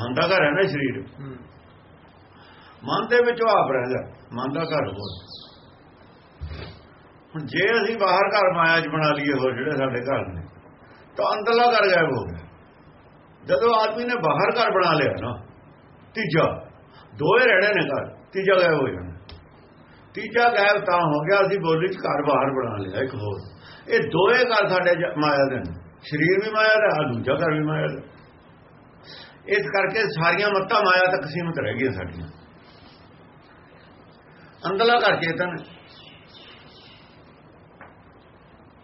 Speaker 2: ਮਨ ਦਾ ਘਰ ਹੈ ਨਾ ਸਰੀਰ। ਮਨ ਦੇ ਵਿੱਚ ਆਪ ਰਹਿੰਦਾ ਮਨ ਦਾ ਘਰ ਹੋਰ। ਹੁਣ ਜੇ ਅਸੀਂ ਬਾਹਰ ਘਰ ਮਾਇਆ 'ਚ ਬਣਾ ਲਈਏ ਹੋਰ ਜਿਹੜੇ ਸਾਡੇ ਘਰ ਨੇ ਤਾਂ ਅੰਦਰਲਾ ਘਰ ਗਾਇਬ ਹੋ ਗਿਆ। ਜਦੋਂ ਆਦਮੀ ਨੇ ਬਾਹਰ ਘਰ ਬਣਾ ਲਿਆ ਨਾ, ਤੀਜਾ ਦੋਏ ਰਹਿਣੇ ਨੇ ਘਰ, ਤੀਜਾ ਗਾਇਬ ਹੋ ਜਾਣਾ। ਤੀਜਾ ਗਾਇਬ ਤਾਂ ਹੋ ਗਿਆ, ਅਸੀਂ ਬੋਲੀ 'ਚ ਘਰ ਬਾਹਰ ਬਣਾ ਲਿਆ, ਇੱਕ ਹੋਰ। ਇਹ ਦੋਏ ਘਰ ਸਾਡੇ ਮਾਇਆ ਦੇ ਨੇ। ਸਰੀਰ ਵੀ ਮਾਇਆ ਦਾ ਆ ਦੂਜਾ ਘਰ ਵੀ ਮਾਇਆ ਦਾ। ਇਸ ਕਰਕੇ ਸਾਰੀਆਂ ਮੱਤਾਂ ਮਾਇਆ ਤੱਕ ਸੀਮਿਤ ਰਹਿ ਗਈਆਂ ਸਾਡੀਆਂ। ਅੰਦਰਲਾ ਘਰ ਚੇਤਨ ਹੈ।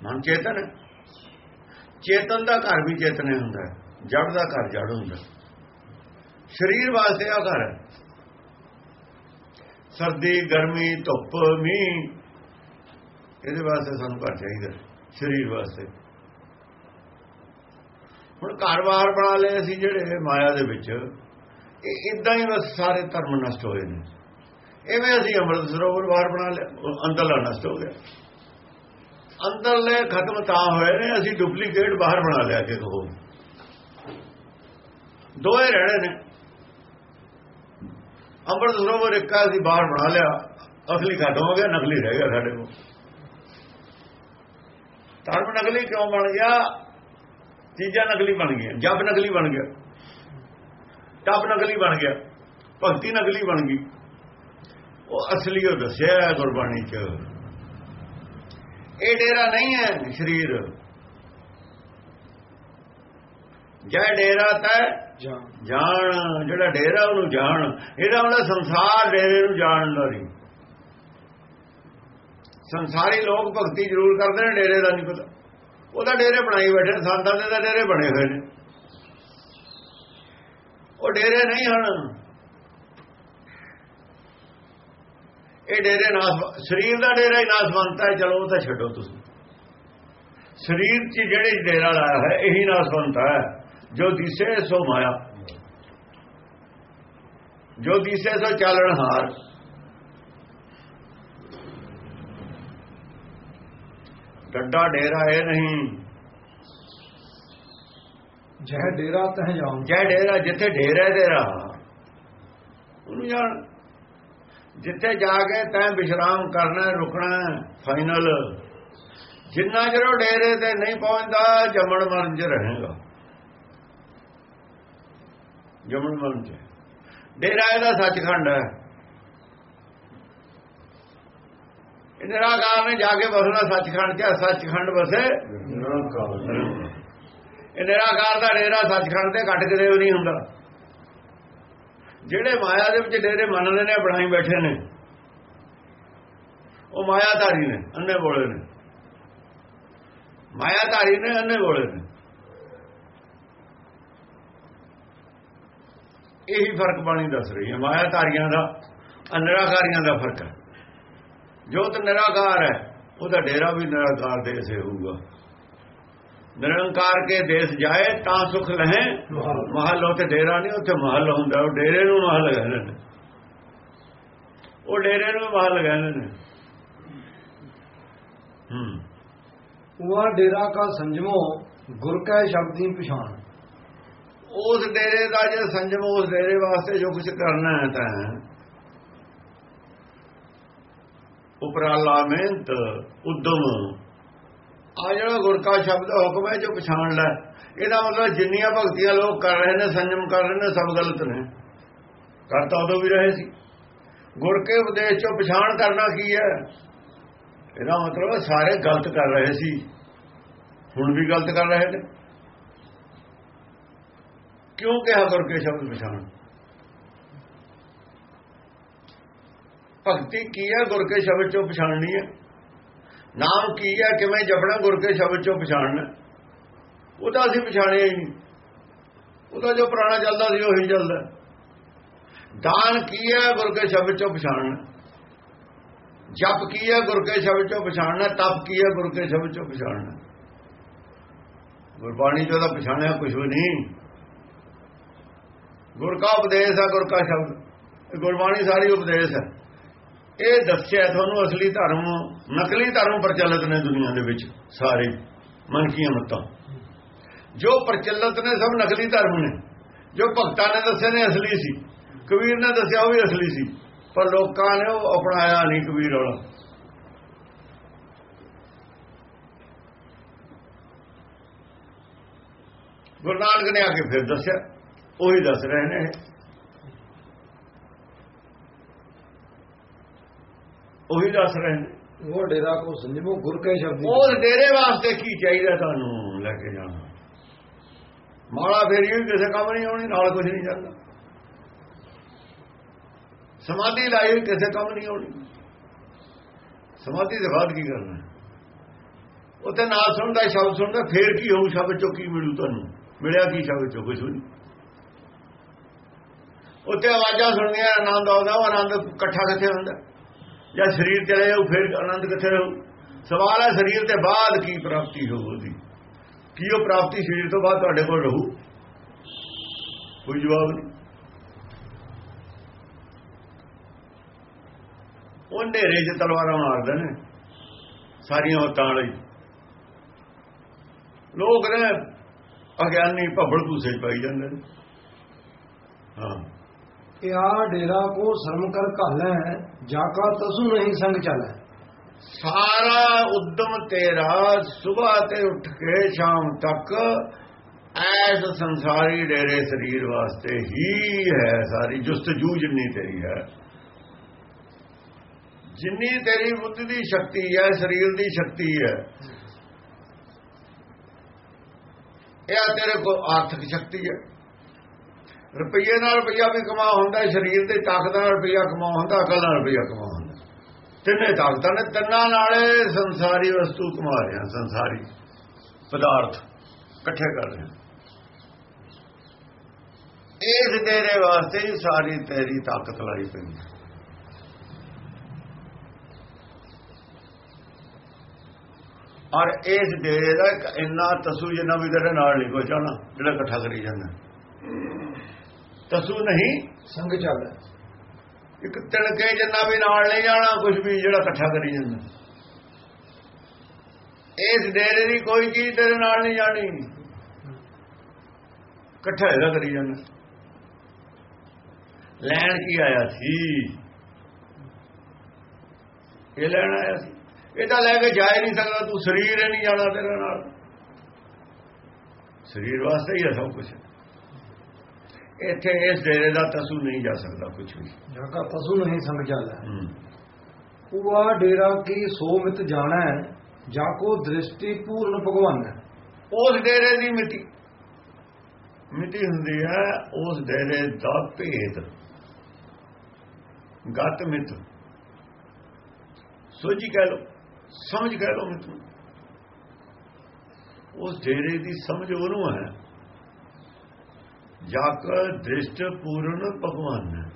Speaker 2: ਮਨ ਚੇਤਨ ਹੈ। ਚੇਤਨ ਦਾ ਘਰ ਵੀ ਚੇਤਨੇ ਹੁੰਦਾ ਹੈ। ਜੜ ਦਾ ਘਰ ਜੜ ਹੁੰਦਾ। ਸਰੀਰ ਵਾਸਤੇ ਆ ਘਰ ਹੈ। ਸਰਦੀ, ਗਰਮੀ, ਧੁੱਪ, ਮੀਂਹ, ਇਹਦੇ ਵਾਸਤੇ ਸਾਨੂੰ ਘਰ ਚਾਹੀਦਾ ਸਰੀਰ ਵਾਸਤੇ। ਹੁਣ ਘਰ ਬਾਹਰ ਬਣਾ ਲਏ ਅਸੀਂ ਜਿਹੜੇ ਮਾਇਆ ਦੇ ਵਿੱਚ, ਇਹ ਇਦਾਂ ਹੀ ਬਸ ਸਾਰੇ ਧਰਮ ਨਸ਼ਟ ਹੋਏ ਨੇ। ਐਵੇਂ ਅਸੀਂ ਅੰਮ੍ਰਿਤ ਸਰੋਵਰ ਬਾਹਰ ਬਣਾ ਲਿਆ ਅੰਦਰਲਾ ਨਸ਼ਟ ਹੋ ਗਿਆ। ਅੰਦਰਲੇ ਖਤਮ ਤਾਂ ਹੋਏ ਨੇ, ਅਸੀਂ ਡੁਪਲੀਕੇਟ ਬਾਹਰ ਬਣਾ ਲਿਆ ਕਿ ਹੋਰ ਦੋਏ ਰਹਿਣੇ ਨੇ। ਅੰਮ੍ਰਿਤ ਸਰੋਵਰ ਇੱਕ ਅਸੀਂ ਬਾਹਰ ਬਣਾ ਲਿਆ। ਅਸਲੀ ਖਤਮ ਹੋ ਗਿਆ ਨਕਲੀ ਰਹਿ ਗਿਆ ਸਾਡੇ ਕੋਲ। ਧਰਮ ਨਕਲੀ ਕਿਉਂ ਬਣ ਗਿਆ? ਚੀਜ਼ਾਂ ਨਕਲੀ ਬਣ ਗਈਆਂ, ਜਪ ਨਕਲੀ ਬਣ ਗਿਆ। ਤਪ ਨਕਲੀ ਬਣ ਗਿਆ, ਭਗਤੀ ਨਕਲੀ ਬਣ ਗਈ। ਉਹ ਅਸਲੀ ਉਹ ਦੱਸਿਆ ਗੁਰਬਾਣੀ ਚ। ਇਹ ਡੇਰਾ ਨਹੀਂ ਹੈ ਸਰੀਰ। ਜੈ ਡੇਰਾ ਤੈ ਜਾਣ। ਜਿਹੜਾ ਡੇਰਾ ਉਹਨੂੰ ਜਾਣ। ਇਹਦਾ ਹੁੰਦਾ ਸੰਸਾਰ ਡੇਰੇ ਨੂੰ ਜਾਣਨ ਦਾ ਨਹੀਂ। ਸੰਸਾਰੀ ਲੋਕ ਭਗਤੀ ਜ਼ਰੂਰ ਕਰਦੇ ਨੇ ਡੇਰੇ ਦਾ ਨਹੀਂ ਪਤਾ। ਉਹਦਾ ਡੇਰੇ ਬਣਾਈ ਬੈਠੇ ਨੇ, ਸੰਤਾਂ ਦੇ ਤਾਂ ਡੇਰੇ ਬਣੇ ਹੋਏ ਨੇ। ਉਹ ਡੇਰੇ ਨਹੀਂ ਹਨ। ਇਹ ਡੇਰੇ ਨਾਸ ਸਰੀਰ ਦਾ ਡੇਰਾ ਹੀ ਨਾਸਵੰਤ ਹੈ ਚਲੋ ਉਹ ਤਾਂ ਛੱਡੋ ਤੁਸੀਂ। ਸਰੀਰ 'ਚ ਜਿਹੜੇ ਡੇਰਾ ਲਾਇਆ ਹੈ ਇਹੀ ਨਾਸਵੰਤ ਹੈ। ਜੋ ਦਿਸੇ ਸੋ ਮਾਇਆ। ਜੋ ਦਿਸੇ ਸੋ ਚਾਲਣ ਹਾਰ। ਡੱਡਾ ਡੇਰਾ ਇਹ ਨਹੀਂ।
Speaker 1: ਜਹ ਡੇਰਾ ਤਹ ਜਾਉ।
Speaker 2: ਜੈ ਡੇਰਾ ਜਿੱਥੇ ਡੇਰਾ ਹੈ ਤੇਰਾ। ਉਹਨੂੰ ਜਾਣ। ਜਿੱਥੇ ਜਾ ਕੇ ਤੈਂ ਵਿਸ਼ਰਾਮ ਕਰਨਾ ਰੁਕਣਾ ਫਾਈਨਲ ਜਿੰਨਾ ਉਹ ਡੇਰੇ ਤੇ ਨਹੀਂ ਪਹੁੰਚਦਾ ਜੰਮਣ ਮਰਨ ਚ ਰਹੇਗਾ। ਜੰਮਣ ਮਰਨ ਚ ਡੇਰਾ ਇਹਦਾ ਸੱਚਖੰਡ ਹੈ। ਇਹ ਨਿਰਾਕਾਰ ਨੇ ਜਾ ਕੇ ਬਸਣਾ ਸੱਚਖੰਡ ਚ ਸੱਚਖੰਡ ਵਸੇ ਇਹ ਨਿਰਾਕਾਰ ਦਾ ਡੇਰਾ ਸੱਚਖੰਡ ਤੇ ਘਟ ਵੀ ਨਹੀਂ ਹੁੰਦਾ। ਜਿਹੜੇ ਮਾਇਆ ਦੇ ਵਿੱਚ ਡੇਰੇ ਮੰਨਦੇ ਨੇ ਬਣਾਈ ਬੈਠੇ ਨੇ। ਉਹ ਮਾਇਆਧਾਰੀ ਨੇ ਅੰਨੇ ਬੋਲੇ ਨੇ। ਮਾਇਆਧਾਰੀ ਨੇ ਅੰਨੇ ਬੋਲੇ ਨੇ। ਇਹੀ ਫ਼ਰਕ ਬਾਣੀ ਦੱਸ ਰਹੀ ਹੈ। ਮਾਇਆਧਾਰੀਆਂ ਦਾ ਅਨਰਾਕਾਰੀਆਂ ਦਾ ਫ਼ਰਕ ਹੈ। ਜੋਤ ਨਿਰਾਕਾਰ ਹੈ, ਉਹਦਾ ਡੇਰਾ ਵੀ ਨਿਰਾਕਾਰ ਦੇ ਸੇ ਹੋਊਗਾ। ਨਿਰੰਕਾਰ ਕੇ ਦੇਸ਼ ਜਾਏ, ਤਾਂ ਸੁਖ ਲਹੇ। ਮਹਲ ਉਥੇ ਡੇਰਾ ਨਹੀਂ, ਉੱਥੇ ਮਹਲ ਹੁੰਦਾ। ਉਹ ਡੇਰੇ ਨੂੰ ਮਹਲ ਕਹਿੰਦੇ ਨੇ। ਉਹ ਡੇਰੇ ਨੂੰ ਮਹਲ ਕਹਿੰਦੇ ਨੇ। ਹੂੰ।
Speaker 1: ਉਹ ਡੇਰਾ ਕਾ ਸੰਜਮੋ ਗੁਰ ਕੈ ਸ਼ਬਦੀ ਪਛਾਣ।
Speaker 2: ਉਸ ਡੇਰੇ ਦਾ ਜੇ ਸੰਜਮ ਉਸ ਡੇਰੇ ਵਾਸਤੇ ਜੋ ਕੁਝ ਕਰਨਾ ਹੈ ਤਾਂ ਉਪਰਾਲਾ ਮਿਹਨਤ, ਉਦਮ। ਆ ਜਿਹੜਾ ਗੁਰਕਾ ਸ਼ਬਦ ਹੁਕਮ ਹੈ, ਜੋ ਪਛਾਣ ਲੈ। ਇਹਦਾ ਮਤਲਬ ਜਿੰਨੀਆਂ ਭਗਤੀਆਂ ਲੋਕ ਕਰ ਰਹੇ ਨੇ, ਸੰਜਮ ਕਰ ਰਹੇ ਨੇ, ਸਭ ਗਲਤ ਨੇ। ਕਰਤਾ ਉਦੋਂ ਵੀ ਰਹੇ ਸੀ। ਗੁਰ ਕੇ ਉਪਦੇਸ਼ ਚੋਂ ਪਛਾਣ ਕਰਨਾ ਕੀ ਹੈ? ਇਹਦਾ ਮਤਲਬ ਸਾਰੇ ਗਲਤ ਕਰ ਰਹੇ ਸੀ। ਹੁਣ ਵੀ ਗਲਤ ਕਰ ਰਹੇ ਨੇ। ਕਿਉਂ ਕਿਹਾ ਗੁਰ ਸ਼ਬਦ ਪਛਾਣ ਭਗਤੀ ਕੀ ਹੈ ਗੁਰ ਕੇ ਸ਼ਬਦ ਚੋਂ ਪਛਾਣਨੀ ਹੈ? ਨਾਮ ਕੀ ਹੈ? ਕਿਵੇਂ ਜਪਣਾ ਗੁਰ ਕੇ ਸ਼ਬਦ ਚੋਂ ਪਛਾਣਨਾ? ਉਹ ਤਾਂ ਅਸੀਂ ਪਛਾਣਿਆ ਹੀ ਨਹੀਂ। ਉਹ ਤਾਂ ਜੋ ਪੁਰਾਣਾ ਚੱਲਦਾ ਸੀ, ਉਹੀ ਚੱਲਦਾ। ਦਾਨ ਕੀ ਹੈ ਗੁਰ ਕੇ ਸ਼ਬਦ ਚੋਂ ਪਛਾਣਨਾ? ਜਪ ਕੀ ਹੈ ਗੁਰ ਕੇ ਸ਼ਬਦ ਚੋਂ ਪਛਾਣਨਾ? ਤਪ ਕੀ ਹੈ ਗੁਰ ਕੇ ਸ਼ਬਦ ਚੋਂ ਪਛਾਣਨਾ? ਗੁਰਬਾਣੀ ਚੋਂ ਤਾਂ ਪਛਾਣਿਆ ਕੁਝ ਵੀ ਨਹੀਂ। ਗੁਰ ਕਾ ਉਪਦੇਸ਼ ਹੈ, ਗੁਰ ਕਾ ਸ਼ਬਦ। ਗੁਰਬਾਣੀ ਸਾਰੀ ਉਪਦੇਸ਼ ਹੈ। ਇਹ ਦੱਸਿਆ ਤੁਹਾਨੂੰ ਅਸਲੀ ਧਰਮ, ਨਕਲੀ ਧਰਮ ਪ੍ਰਚਲਿਤ ਨੇ ਦੁਨੀਆ ਦੇ ਵਿੱਚ, ਸਾਰੇ ਮਨਕੀਆਂ ਮਤਾਂ। ਜੋ ਪ੍ਰਚਲਿਤ ਨੇ ਸਭ ਨਕਲੀ ਧਰਮ ਨੇ। ਜੋ ਭਗਤਾਂ ਨੇ ਦੱਸੇ ਨੇ ਅਸਲੀ ਸੀ। ਕਬੀਰ ਨੇ ਦੱਸਿਆ ਉਹ ਵੀ ਅਸਲੀ ਸੀ। ਪਰ ਲੋਕਾਂ ਨੇ ਉਹ ਅਪਣਾਇਆ ਨਹੀਂ ਕਬੀਰ ਵਾਲਾ। ਗੁਰੂ ਨਾਨਕ ਨੇ ਆ ਕੇ ਫਿਰ ਦੱਸਿਆ। ਉਹੀ ਦੱਸ ਰਹੇ ਨੇ। ਉਹੀ ਦੱਸ ਰਹੇ ਨੇ।
Speaker 1: ਉਹ ਡੇਰਾ ਕੋ ਸੰਜਮੋ ਗੁਰ ਕੈ ਸ਼ਬਦੀ
Speaker 2: ਉਸ ਡੇਰੇ ਵਾਸਤੇ ਕੀ ਚਾਹੀਦਾ ਤੁਹਾਨੂੰ ਲੈ ਕੇ ਜਾਣਾ। ਮਾਲਾ ਫੇਰੀ ਵੀ ਕਿਸੇ ਕੰਮ ਨਹੀਂ ਆਉਣੀ ਨਾਲ ਕੁਝ ਨਹੀਂ ਜਾਂਦਾ ਸਮਾਧੀ ਲਾਈ ਹੋਈ ਕਿਸੇ ਕੰਮ ਨਹੀਂ ਆਉਣੀ। ਸਮਾਧੀ ਦੇ ਬਾਅਦ ਕੀ ਕਰਨਾ ਉੱਥੇ ਨਾ ਸੁਣਦਾ ਸ਼ਬਦ ਸੁਣਦਾ ਫੇਰ ਕੀ ਹੋਊ? ਸ਼ਬਦ ਚੋਂ ਕੀ ਮਿਲੂ ਤੁਹਾਨੂੰ? ਮਿਲਿਆ ਕੀ ਸ਼ਬਦ ਚੋਂ? ਕੁਝ ਨਹੀਂ। ਉੱਥੇ ਆਵਾਜ਼ਾਂ ਸੁਣਨੀਆਂ, ਆਨੰਦ ਆਉਂਦਾ, ਉਹ ਆਨੰਦ ਇਕੱਠਾ ਕਿੱਥੇ ਹੁੰਦਾ? ਜਾਂ ਸਰੀਰ ਚਲੇ ਉਹ ਫਿਰ ਆਨੰਦ ਕਿੱਥੇ ਰਹੂ? ਸਵਾਲ ਹੈ ਸਰੀਰ ਤੇ ਬਾਅਦ ਕੀ ਪ੍ਰਾਪਤੀ ਹੋਊਗੀ ਕੀ ਉਹ ਪ੍ਰਾਪਤੀ ਸਰੀਰ ਤੋਂ ਬਾਅਦ ਤੁਹਾਡੇ ਕੋਲ ਰਹੂ? ਕੋਈ ਜਵਾਬ ਨਹੀਂ। ਉਹ ਨੇਰੇ ਚ ਤਲਵਾਰਾਂ ਮਾਰਦੇ ਨੇ, ਸਾਰੀਆਂ ਹਤਾਂ ਵਾਲੀ ਲੋਕ ਨੇ ਅਗਿਆਨੀ ਭੱਬੜ ਦੂਸੇ ਪਾਈ ਜਾਂਦੇ ਨੇ। ਹਾਂ।
Speaker 1: ਕਿਆ ਡੇਰਾ ਕੋ ਸ਼ਰਮ ਕਰ ਘਾਲੈ ਜਾ ਕਾ ਤਸੂ ਨਹੀਂ ਸੰਗ ਚਾਲੈ
Speaker 2: ਸਾਰਾ ਉਦਮ ਤੇਰਾ ਸਵੇਰ ਤੇ ਉੱਠ ਕੇ ਸ਼ਾਮ ਤੱਕ ਐਸ ਸੰਸਾਰੀ ਡੇਰੇ ਸਰੀਰ ਵਾਸਤੇ ਹੀ ਹੈ ਸਾਰੀ ਜੁਸਤਜੂ ਜਿੰਨੀ ਤੇਰੀ ਹੈ। ਜਿੰਨੀ ਤੇਰੀ ਬੁੱਧ ਦੀ ਸ਼ਕਤੀ ਹੈ, ਸਰੀਰ ਦੀ ਸ਼ਕਤੀ ਹੈ, ਇਹ ਤੇਰੇ ਕੋਲ ਆਰਥਿਕ ਸ਼ਕਤੀ ਹੈ। ਰੁਪਈਏ ਨਾਲ ਰੁਪਈਆ ਵੀ ਕਮਾ ਹੁੰਦਾ, ਸਰੀਰ ਦੇ ਤਾਕਤ ਨਾਲ ਰੁਪਈਆ ਕਮਾ ਹੁੰਦਾ, ਅਕਲ ਨਾਲ ਰੁਪਈਆ ਕਮਾ ਹੁੰਦਾ। ਤਿੰਨੇ ਤਾਕਤਾਂ ਨੇ, ਤਿੰਨਾਂ ਨਾਲ ਸੰਸਾਰੀ ਵਸਤੂ ਕਮਾ ਰਿਹਾ ਸੰਸਾਰੀ ਪਦਾਰਥ ਇਕੱਠੇ ਕਰ ਰਿਹਾ ਇਸ ਤੇਰੇ ਵਾਸਤੇ ਹੀ ਸਾਰੀ ਤੇਰੀ ਤਾਕਤ ਲਾਈ ਪਈ ਔਰ ਇਸ ਡੇਰੇ ਦਾ ਇੱਕ ਇੰਨਾ ਤਸੂ ਜਿੰਨਾ ਵੀ ਤੇਰੇ ਨਾਲ ਨਹੀਂ ਕੋਈ ਜਾਣਾ ਜਿਹੜਾ ਇਕੱਠਾ ਕਰੀ ਜਾਂਦਾ। ਤਸੂ ਨਹੀਂ?
Speaker 1: ਸੰਗ ਚਾਲੈ
Speaker 2: ਇੱਕ ਤਿਲਕੇ ਜਿੰਨਾ ਵੀ ਨਾਲ ਨਹੀਂ ਜਾਣਾ ਕੁਝ ਵੀ ਜਿਹੜਾ ਇਕੱਠਾ ਕਰੀ ਜਾਂਦਾ। ਇਸ ਡੇਰੇ ਦੀ ਕੋਈ ਚੀਜ਼ ਤੇਰੇ ਨਾਲ ਨਹੀਂ ਜਾਣੀ। ਇਕੱਠਾ ਇਹਦਾ ਕਰੀ ਜਾਂਦਾ। ਲੈਣ ਕੀ ਆਇਆ ਸੀ? ਇਹ ਲੈਣ ਆਇਆ ਸੀ। ਇਹ ਤਾਂ ਲੈ ਕੇ ਜਾ ਹੀ ਨਹੀਂ ਸਕਦਾ ਤੂੰ ਸਰੀਰ ਹੀ ਨਹੀਂ ਜਾਣਾ ਤੇਰੇ ਨਾਲ। ਸਰੀਰ ਵਾਸਤੇ ਹੀ ਹੈ ਸਭ ਕੁਝ ਇੱਥੇ ਇਸ ਡੇਰੇ ਦਾ ਤਸੂ ਨਹੀਂ ਜਾ ਸਕਦਾ ਕੁਝ ਵੀ।
Speaker 1: ਜਾ ਕਾ ਤਸੂ ਨਹੀਂ ਸੰਗ ਚਾਲੈ
Speaker 2: ਹੂੰ।
Speaker 1: ਉਆ ਡੇਰਾ ਕੀ ਸੋ ਮਿਤ ਜਾਣੈ ਜਾ ਕੋ ਦ੍ਰਿਸ਼ਟੀ ਪੂਰਨ ਭਗਵਾਨ ਹੈ?
Speaker 2: ਉਸ ਡੇਰੇ ਦੀ ਮਿੱਟੀ। ਮਿੱਟੀ ਹੁੰਦੀ ਹੈ ਉਸ ਡੇਰੇ ਦਾ ਭੇਦ। ਗਤ ਮਿੱਤ ਸੋਝੀ ਕਹਿ ਲੋ ਸਮਝ ਕਹਿ ਲੋ ਮਿੱਤ। ਉਸ ਡੇਰੇ ਦੀ ਸਮਝ ਉਹਨੂੰ ਹੈ। ਜਾਕ ਦ੍ਰਿਸ਼ਟ ਪੂਰਨ ਭਗਵਾਨ। ਹੈ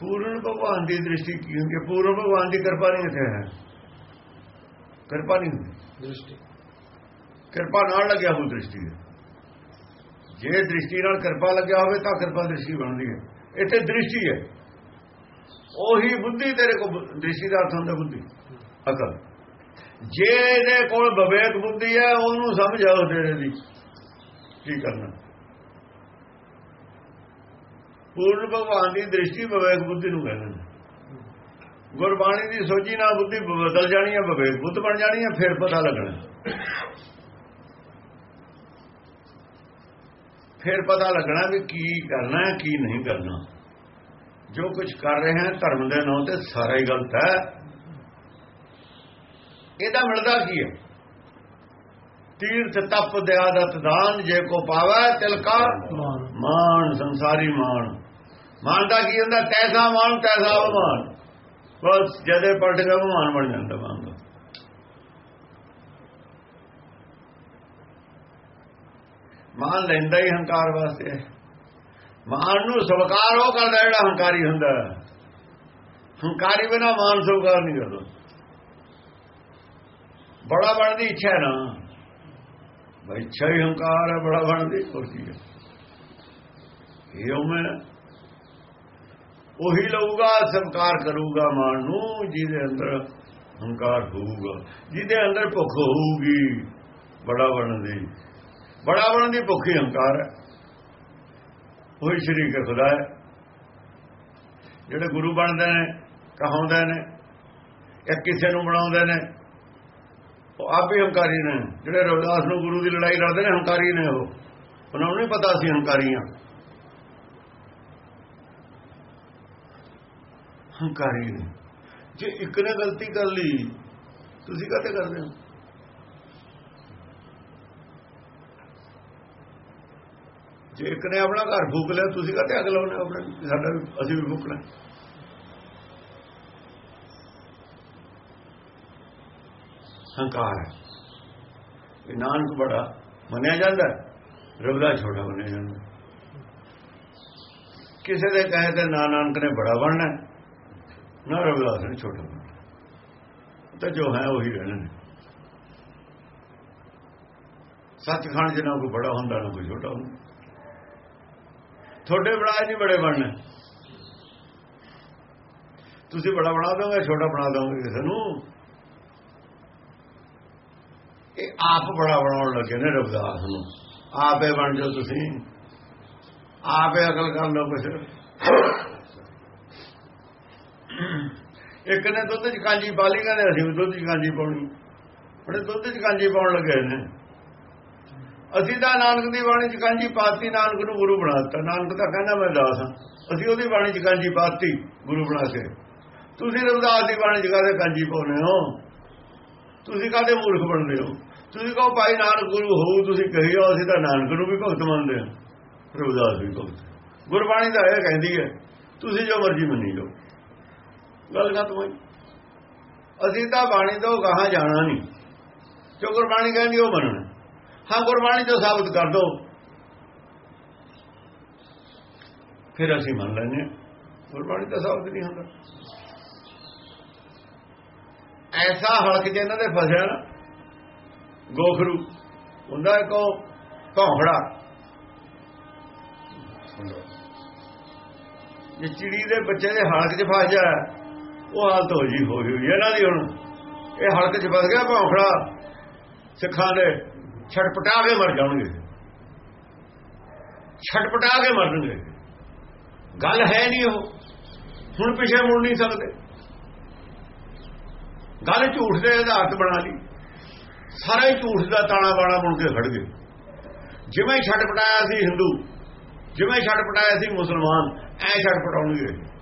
Speaker 2: ਪੂਰਨ ਭਗਵਾਨ ਦੀ ਦ੍ਰਿਸ਼ਟੀ ਕੀ ਹੁੰਦੀ ਹੈ? ਪੂਰਨ ਭਗਵਾਨ ਦੀ ਕਿਰਪਾ ਨਹੀਂ ਇੱਥੇ ਹੈ। ਕਿਰਪਾ ਨਹੀਂ ਹੁੰਦੀ।
Speaker 1: ਦ੍ਰਿਸ਼ਟੀ।
Speaker 2: ਕਿਰਪਾ ਨਾਲ ਲੱਗਿਆ ਹੋਊ ਦ੍ਰਿਸ਼ਟੀ ਜੇ ਦ੍ਰਿਸ਼ਟੀ ਨਾਲ ਕਿਰਪਾ ਲੱਗਿਆ ਹੋਵੇ ਤਾਂ ਕਿਰਪਾ ਦ੍ਰਿਸ਼ਟੀ ਬਣਦੀ ਹੈ। ਇੱਥੇ ਦ੍ਰਿਸ਼ਟੀ ਹੈ। ਉਹੀ ਬੁੱਧੀ ਤੇਰੇ ਕੋਲ ਦ੍ਰਿਸ਼ਟੀ ਦਾ ਅਰਥ ਹੁੰਦਾ ਬੁੱਧੀ। ਅਕਲ। ਜੇ ਇਹਦੇ ਕੋਲ ਵਿਵੇਕ ਬੁੱਧੀ ਹੈ ਉਹਨੂੰ ਸਮਝ ਆਓ ਤੇਰੇ ਦੀ ਕੀ ਕਰਨਾ। ਪੂਰਨ ਭਗਵਾਨ ਦੀ ਦ੍ਰਿਸ਼ਟੀ ਵਿਵੇਕ ਬੁੱਧੀ ਨੂੰ ਕਹਿੰਦੇ ਨੇ। ਗੁਰਬਾਣੀ ਦੀ ਸੋਚੀ ਨਾਲ ਬੁੱਧੀ ਬਦਲ ਜਾਣੀ ਹੈ ਵਿਵੇਕ ਬੁੱਧ ਬਣ ਜਾਣੀ ਹੈ ਫਿਰ ਪਤਾ ਲੱਗਣਾ। ਫਿਰ ਪਤਾ ਲੱਗਣਾ ਵੀ ਕੀ ਕਰਨਾ ਹੈ ਕੀ ਨਹੀਂ ਕਰਨਾ। ਜੋ ਕੁਝ ਕਰ ਰਹੇ ਹਾਂ ਧਰਮ ਦੇ ਨਾਂ ਤੇ ਸਾਰਾ ਹੀ ਗਲਤ ਹੈ। ਇਹਦਾ ਮਿਲਦਾ ਕੀ ਹੈ? ਤੀਰਥ ਤਪ ਦਿਆਦਤ ਦਾਨ ਜੇ ਕੋ ਪਾਵੈ ਤਿਲਕਾ
Speaker 1: ਮਾਨ।
Speaker 2: ਮਾਨ ਸੰਸਾਰੀ ਮਾਨ। ਮਾਨ ਦਾ ਕੀ ਹੁੰਦਾ? ਤੈਸਾ ਮਾਨ ਤੈਸਾ ਮਾਨ ਬਸ, ਜਦੇ ਪਲਟ ਗਿਆ ਮਾਨ ਬਣ ਜਾਂਦਾ ਮਾਨ ਦਾ। ਮਾਨ ਲੈਂਦਾ ਹੀ ਹੰਕਾਰ ਵਾਸਤੇ। ਮਾਨ ਨੂੰ ਸਵਕਾਰ ਉਹ ਕਰਦਾ ਜਿਹੜਾ ਹੰਕਾਰੀ ਹੁੰਦਾ। ਹੰਕਾਰੀ ਬਿਨਾ ਮਾਨ ਸਵਕਾਰ ਨਹੀਂ ਕਰਦਾ। ਬੜਾ ਬਣਨ ਦੀ ਇੱਛਾ ਹੈ ਨਾ। ਬਈ ਇੱਛਾ ਹੀ ਹੰਕਾਰ ਹੈ, ਬੜਾ ਬਣਨ ਦੀ ਕੁਰਸੀ ਹੈ। ਇਹ ਉਵੇਂ ਉਹੀ ਲਊਗਾ, ਸਵਕਾਰ ਕਰੂਗਾ ਮਾਨ ਨੂੰ, ਜਿਹਦੇ ਅੰਦਰ ਹੰਕਾਰ ਹੋਊਗਾ। ਜਿਹਦੇ ਅੰਦਰ ਭੁੱਖ ਹੋਊਗੀ, ਬੜਾ ਬਣਨ ਦੀ, ਬੜਾ ਬਣਨ ਦੀ ਭੁੱਖ ਹੀ ਹੰਕਾਰ ਹੈ। ਉਹੀ ਸ਼ਰੀਕ ਖੁਦਾ ਹੈ। ਜਿਹੜੇ ਗੁਰੂ ਬਣਦੇ ਨੇ, ਕਹਾਉਂਦੇ ਨੇ ਜਾਂ ਕਿਸੇ ਨੂੰ ਬਣਾਉਂਦੇ ਨੇ, ਉਹ ਆਪ ਹੀ ਹੰਕਾਰੀ ਨੇ। ਜਿਹੜੇ ਰਵਿਦਾਸ ਨੂੰ ਗੁਰੂ ਦੀ ਲੜਾਈ ਲੜਦੇ ਨੇ, ਹੰਕਾਰੀ ਨੇ ਉਹ। ਉਹਨਾਂ ਨੂੰ ਨਹੀਂ ਪਤਾ ਸੀ ਹੰਕਾਰੀਆਂ ਹੰਕਾਰੀ ਨੇ। ਜੇ ਇੱਕ ਨੇ ਗਲਤੀ ਕਰ ਲਈ, ਤੁਸੀਂ ਕਾਹਤੇ ਕਰਦੇ ਹੋ? ਜੇ ਇੱਕ ਨੇ ਆਪਣਾ ਘਰ ਫੂਕ ਲਿਆ, ਤੁਸੀਂ ਕਾਹਤੇ ਅਗਲਾ ਉਹਨੇ ਆਪਣਾ? ਸਾਡਾ ਵੀ, ਅਸੀਂ ਵੀ ਫੂਕਣਾ। ਹੰਕਾਰ ਹੈ। ਇਹ ਨਾਨਕ ਬੜਾ ਮੰਨਿਆ ਜਾਂਦਾ ਹੈ। ਰਵਿਦਾਸ ਛੋਟਾ ਮੰਨਿਆ ਜਾਂਦਾ ਕਿਸੇ ਦੇ ਕਹੇ ਤੇ ਨਾ ਨਾਨਕ ਨੇ ਬੜਾ ਬਣਨਾ ਨਾ ਰਵਿਦਾਸ ਨੇ ਛੋਟਾ ਬਣਨਾ ਤਾਂ ਜੋ ਹੈ ਉਹੀ ਰਹਿਣਾ ਨੇ। ਸੱਚਖੰਡ ਜਿਹਨਾਂ ਕੋਈ ਬੜਾ ਹੁੰਦਾ ਨਾ ਕੋਈ ਛੋਟਾ ਹੁੰਦਾ। ਤੁਹਾਡੇ ਬੜਾ ਨਹੀਂ ਬੜੇ ਬਣਨਾ। ਤੁਸੀਂ ਬੜਾ ਬਣਾ ਦੋਗੇ, ਛੋਟਾ ਬਣਾ ਦੋਗੇ ਕਿਸੇ ਨੂੰ। ਇਹ ਆਪ ਬੜਾ ਬਣਾਉਣ ਲੱਗੇ ਨੇ ਰਬਦਾਸ ਨੂੰ। ਆਪੇ ਬਣ ਜਾਓ ਤੁਸੀਂ। ਆਪੇ ਅਕਲ ਕਰ ਲਓ ਕੁਛ। ਇੱਕ ਨੇ ਦੁੱਧ ਚ ਕਾਂਜੀ ਪਾ ਲਈ, ਕਹਿੰਦੇ ਅਸੀਂ ਵੀ ਦੁੱਧ ਚ ਕਾਂਜੀ ਪਾਉਣੀ। ਬੜੇ ਦੁੱਧ ਚ ਕਾਂਜੀ ਪਾਉਣ ਲੱਗੇ ਨੇ। ਅਸੀਂ ਤਾਂ ਨਾਨਕ ਦੀ ਬਾਣੀ ਚ ਕਾਂਜੀ ਪਾਤੀ, ਨਾਨਕ ਨੂੰ ਗੁਰੂ ਬਣਾ ਦਿੱਤਾ। ਨਾਨਕ ਤਾਂ ਕਹਿੰਦਾ ਮੈਂ ਦਾਸ ਹਾਂ। ਅਸੀਂ ਉਹਦੀ ਬਾਣੀ ਚ ਕਾਂਜੀ ਪਾਤੀ, ਗੁਰੂ ਬਣਾ ਕੇ। ਤੁਸੀਂ ਰਵਿਦਾਸ ਦੀ ਬਾਣੀ ਚ ਕਾਹਦੇ ਕਾਂਜੀ ਪਾਉਨੇ ਹੋ? ਤੁਸੀਂ ਕਾਹਦੇ ਮੂਰਖ ਬਣਦੇ ਹੋ? ਤੁਸੀਂ ਕਹੋ ਭਾਈ ਨਾਨਕ ਗੁਰੂ ਹੋਊ, ਤੁਸੀਂ ਕਹੀਓ ਅਸੀਂ ਤਾਂ ਨਾਨਕ ਨੂੰ ਵੀ ਭਗਤ ਮੰਨਦੇ ਹਾਂ। ਰਵਿਦਾਸ ਵੀ ਭਗਤ। ਗੁਰਬਾਣੀ ਦਾ ਇਹ ਕਹਿੰਦੀ ਹੈ, ਤੁਸੀਂ ਜੋ ਮਰਜ਼ੀ ਮੰਨੀ ਲਓ ਗੱਲ ਖਤਮ ਹੋਈ। ਅਸੀਂ ਤਾਂ ਬਾਣੀ ਤੋਂ ਗਾਹਾਂ ਜਾਣਾ ਨਹੀਂ। ਜੋ ਗੁਰਬਾਣੀ ਕਹਿੰਦੀ ਉਹ ਮੰਨਣਾ। ਹਾਂ, ਗੁਰਬਾਣੀ ਤੋਂ ਸਾਬਤ ਕਰ ਦੋ। ਫਿਰ ਅਸੀਂ ਮੰਨ ਲੈਨੇ ਹਾਂ। ਗੁਰਬਾਣੀ ਤਾਂ ਸਾਬਤ ਨਹੀਂ ਹੁੰਦਾ। ਐਸਾ ਹਲਕ ਜੇ ਇਹਨਾਂ ਦੇ ਫਸਿਆ ਨਾ, ਗੋਖਰੂ, ਹੁੰਦਾ ਕੋ ਭੌਂਖੜਾ ਜੇ ਚਿੜੀ ਦੇ ਬੱਚੇ ਦੇ ਹਲਕ 'ਚ ਫਸ ਜਾ ਉਹ ਹਾਲਤ ਹੋ ਜੀ, ਹੋ ਗਈ ਇਹਨਾਂ ਦੀ ਹੁਣ ਇਹ ਹਲਕ 'ਚ ਫਸ ਗਿਆ ਭੌਂਖੜਾ ਸਿੱਖਾਂ ਦੇ ਛਟਪਟਾ ਕੇ ਮਰ ਜਾਣਗੇ। ਛਟਪਟਾ ਕੇ ਮਰਨਗੇ। ਗੱਲ ਹੈ ਨਹੀਂ ਉਹ। ਹੁਣ ਪਿਛੇ ਮੁੜ ਨਹੀਂ ਸਕਦੇ। ਗੱਲ ਝੂਠ ਦੇ ਆਧਾਰ ਬਣਾ ਲਈ। ਸਾਰਾ ਹੀ ਝੂਠ ਦਾ ਤਾਣਾ ਬਾਣਾ ਬਣ ਕੇ ਖੜ ਗਏ। ਜਿਵੇਂ ਛਟਪਟਾਇਆ ਸੀ ਹਿੰਦੂ, ਜਿਵੇਂ ਛਟਪਟਾਇਆ ਸੀ ਮੁਸਲਮਾਨ, ਐ ਛਟਪਟਾਉਣਗੇ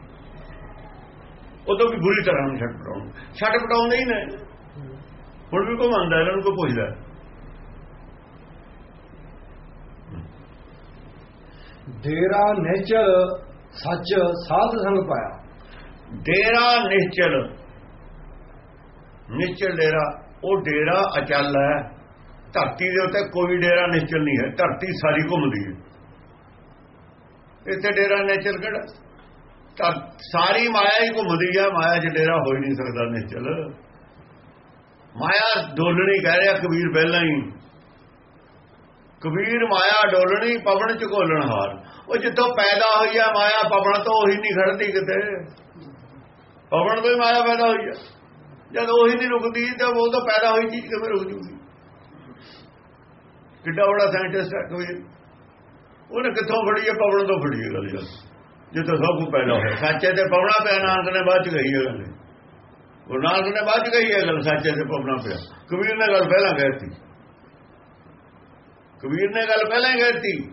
Speaker 2: ਉਹ ਤੋਂ ਵੀ ਬੁਰੀ ਤਰ੍ਹਾਂ ਨੂੰ ਛਟਪਟਾਉਣਗੇ ਛਟਪਟਾਉਂਦੇ ਹੀ ਨੇ। ਹੁਣ ਵੀ ਕੋਈ ਮੰਨਦਾ ਇਹਨਾਂ ਨੂੰ ਕੋਈ ਪੁੱਛਦਾ।
Speaker 1: ਡੇਰਾ ਨੇਚਰ ਸੱਚ ਸਾਧ ਸੰਗ ਪਾਇਆ।
Speaker 2: ਡੇਰਾ ਨਿਸ਼ਚਲ। ਨਿਸ਼ਚਲ ਡੇਰਾ ਉਹ ਡੇਰਾ ਅਚਲ ਹੈ। ਧਰਤੀ ਦੇ ਉੱਤੇ ਕੋਈ ਡੇਰਾ ਨਿਸ਼ਚਲ ਨਹੀਂ ਹੈ। ਧਰਤੀ ਸਾਰੀ ਘੁੰਮਦੀ ਹੈ। ਇੱਥੇ ਡੇਰਾ ਨਿਸ਼ਚਲ ਕਿਹੜਾ? ਸਾਰੀ ਮਾਇਆ ਹੀ ਘੁੰਮਦੀ ਹੈ ਮਾਇਆ 'ਚ ਡੇਰਾ ਹੋ ਹੀ ਨਹੀਂ ਸਕਦਾ ਨਿਸ਼ਚਲ। ਮਾਇਆ ਡੋਲਣੀ ਕਹਿ ਰਿਹਾ ਕਬੀਰ ਪਹਿਲਾਂ ਹੀ। ਕਬੀਰ ਮਾਇਆ ਡੋਲਣੀ, ਪਵਨ ਚ ਘੋਲਣ ਹਾਰ। ਉਹ ਜਿੱਥੋਂ ਪੈਦਾ ਹੋਈ ਆ, ਮਾਇਆ ਪਵਨ ਤੋਂ ਉਹੀ ਨਹੀਂ ਖੜਦੀ ਕਿਤੇ। ਪਵਨ ਤੋਂ ਹੀ ਮਾਇਆ ਪੈਦਾ ਹੋਈ ਆ। ਜਦ ਉਹੀ ਨਹੀਂ ਰੁਕਦੀ ਤਾਂ ਉਹ ਤਾਂ ਪੈਦਾ ਹੋਈ ਚੀਜ਼ ਕਿਵੇਂ ਰੁਕ ਜੂਗੀ? ਕਿੱਡਾ ਬੜਾ ਸਾਇੰਟਿਸਟ ਹੈ ਕਬੀਰ। ਉਹਨੇ ਕਿੱਥੋਂ ਫੜੀ ਹੈ ਪਵਨ ਤੋਂ ਫੜੀ ਹੈ ਗੱਲ ਜਦ ਜਿੱਥੋਂ ਸਭ ਕੁਝ ਪੈਦਾ ਹੋਇਆ। ਸੱਚੇ ਤੇ ਪਵਣਾ ਪਿਆ, ਨਾਨਕ ਨੇ ਬਾਅਦ ਚ ਗਈ ਹੈ ਗੱਲ। ਉਹ ਨਾਨਕ ਨੇ ਬਾਅਦ ਚ ਗਈ ਹੈ ਗੱਲ, ਸੱਚੇ ਤੇ ਪਵਣਾ ਪਿਆ। ਕਬੀਰ ਨੇ ਗੱਲ ਪਹਿਲਾਂ ਕਹਿਤੀ ਕਬੀਰ ਨੇ ਗੱਲ ਪਹਿਲਾਂ ਹੀ ਕਹਿਤੀ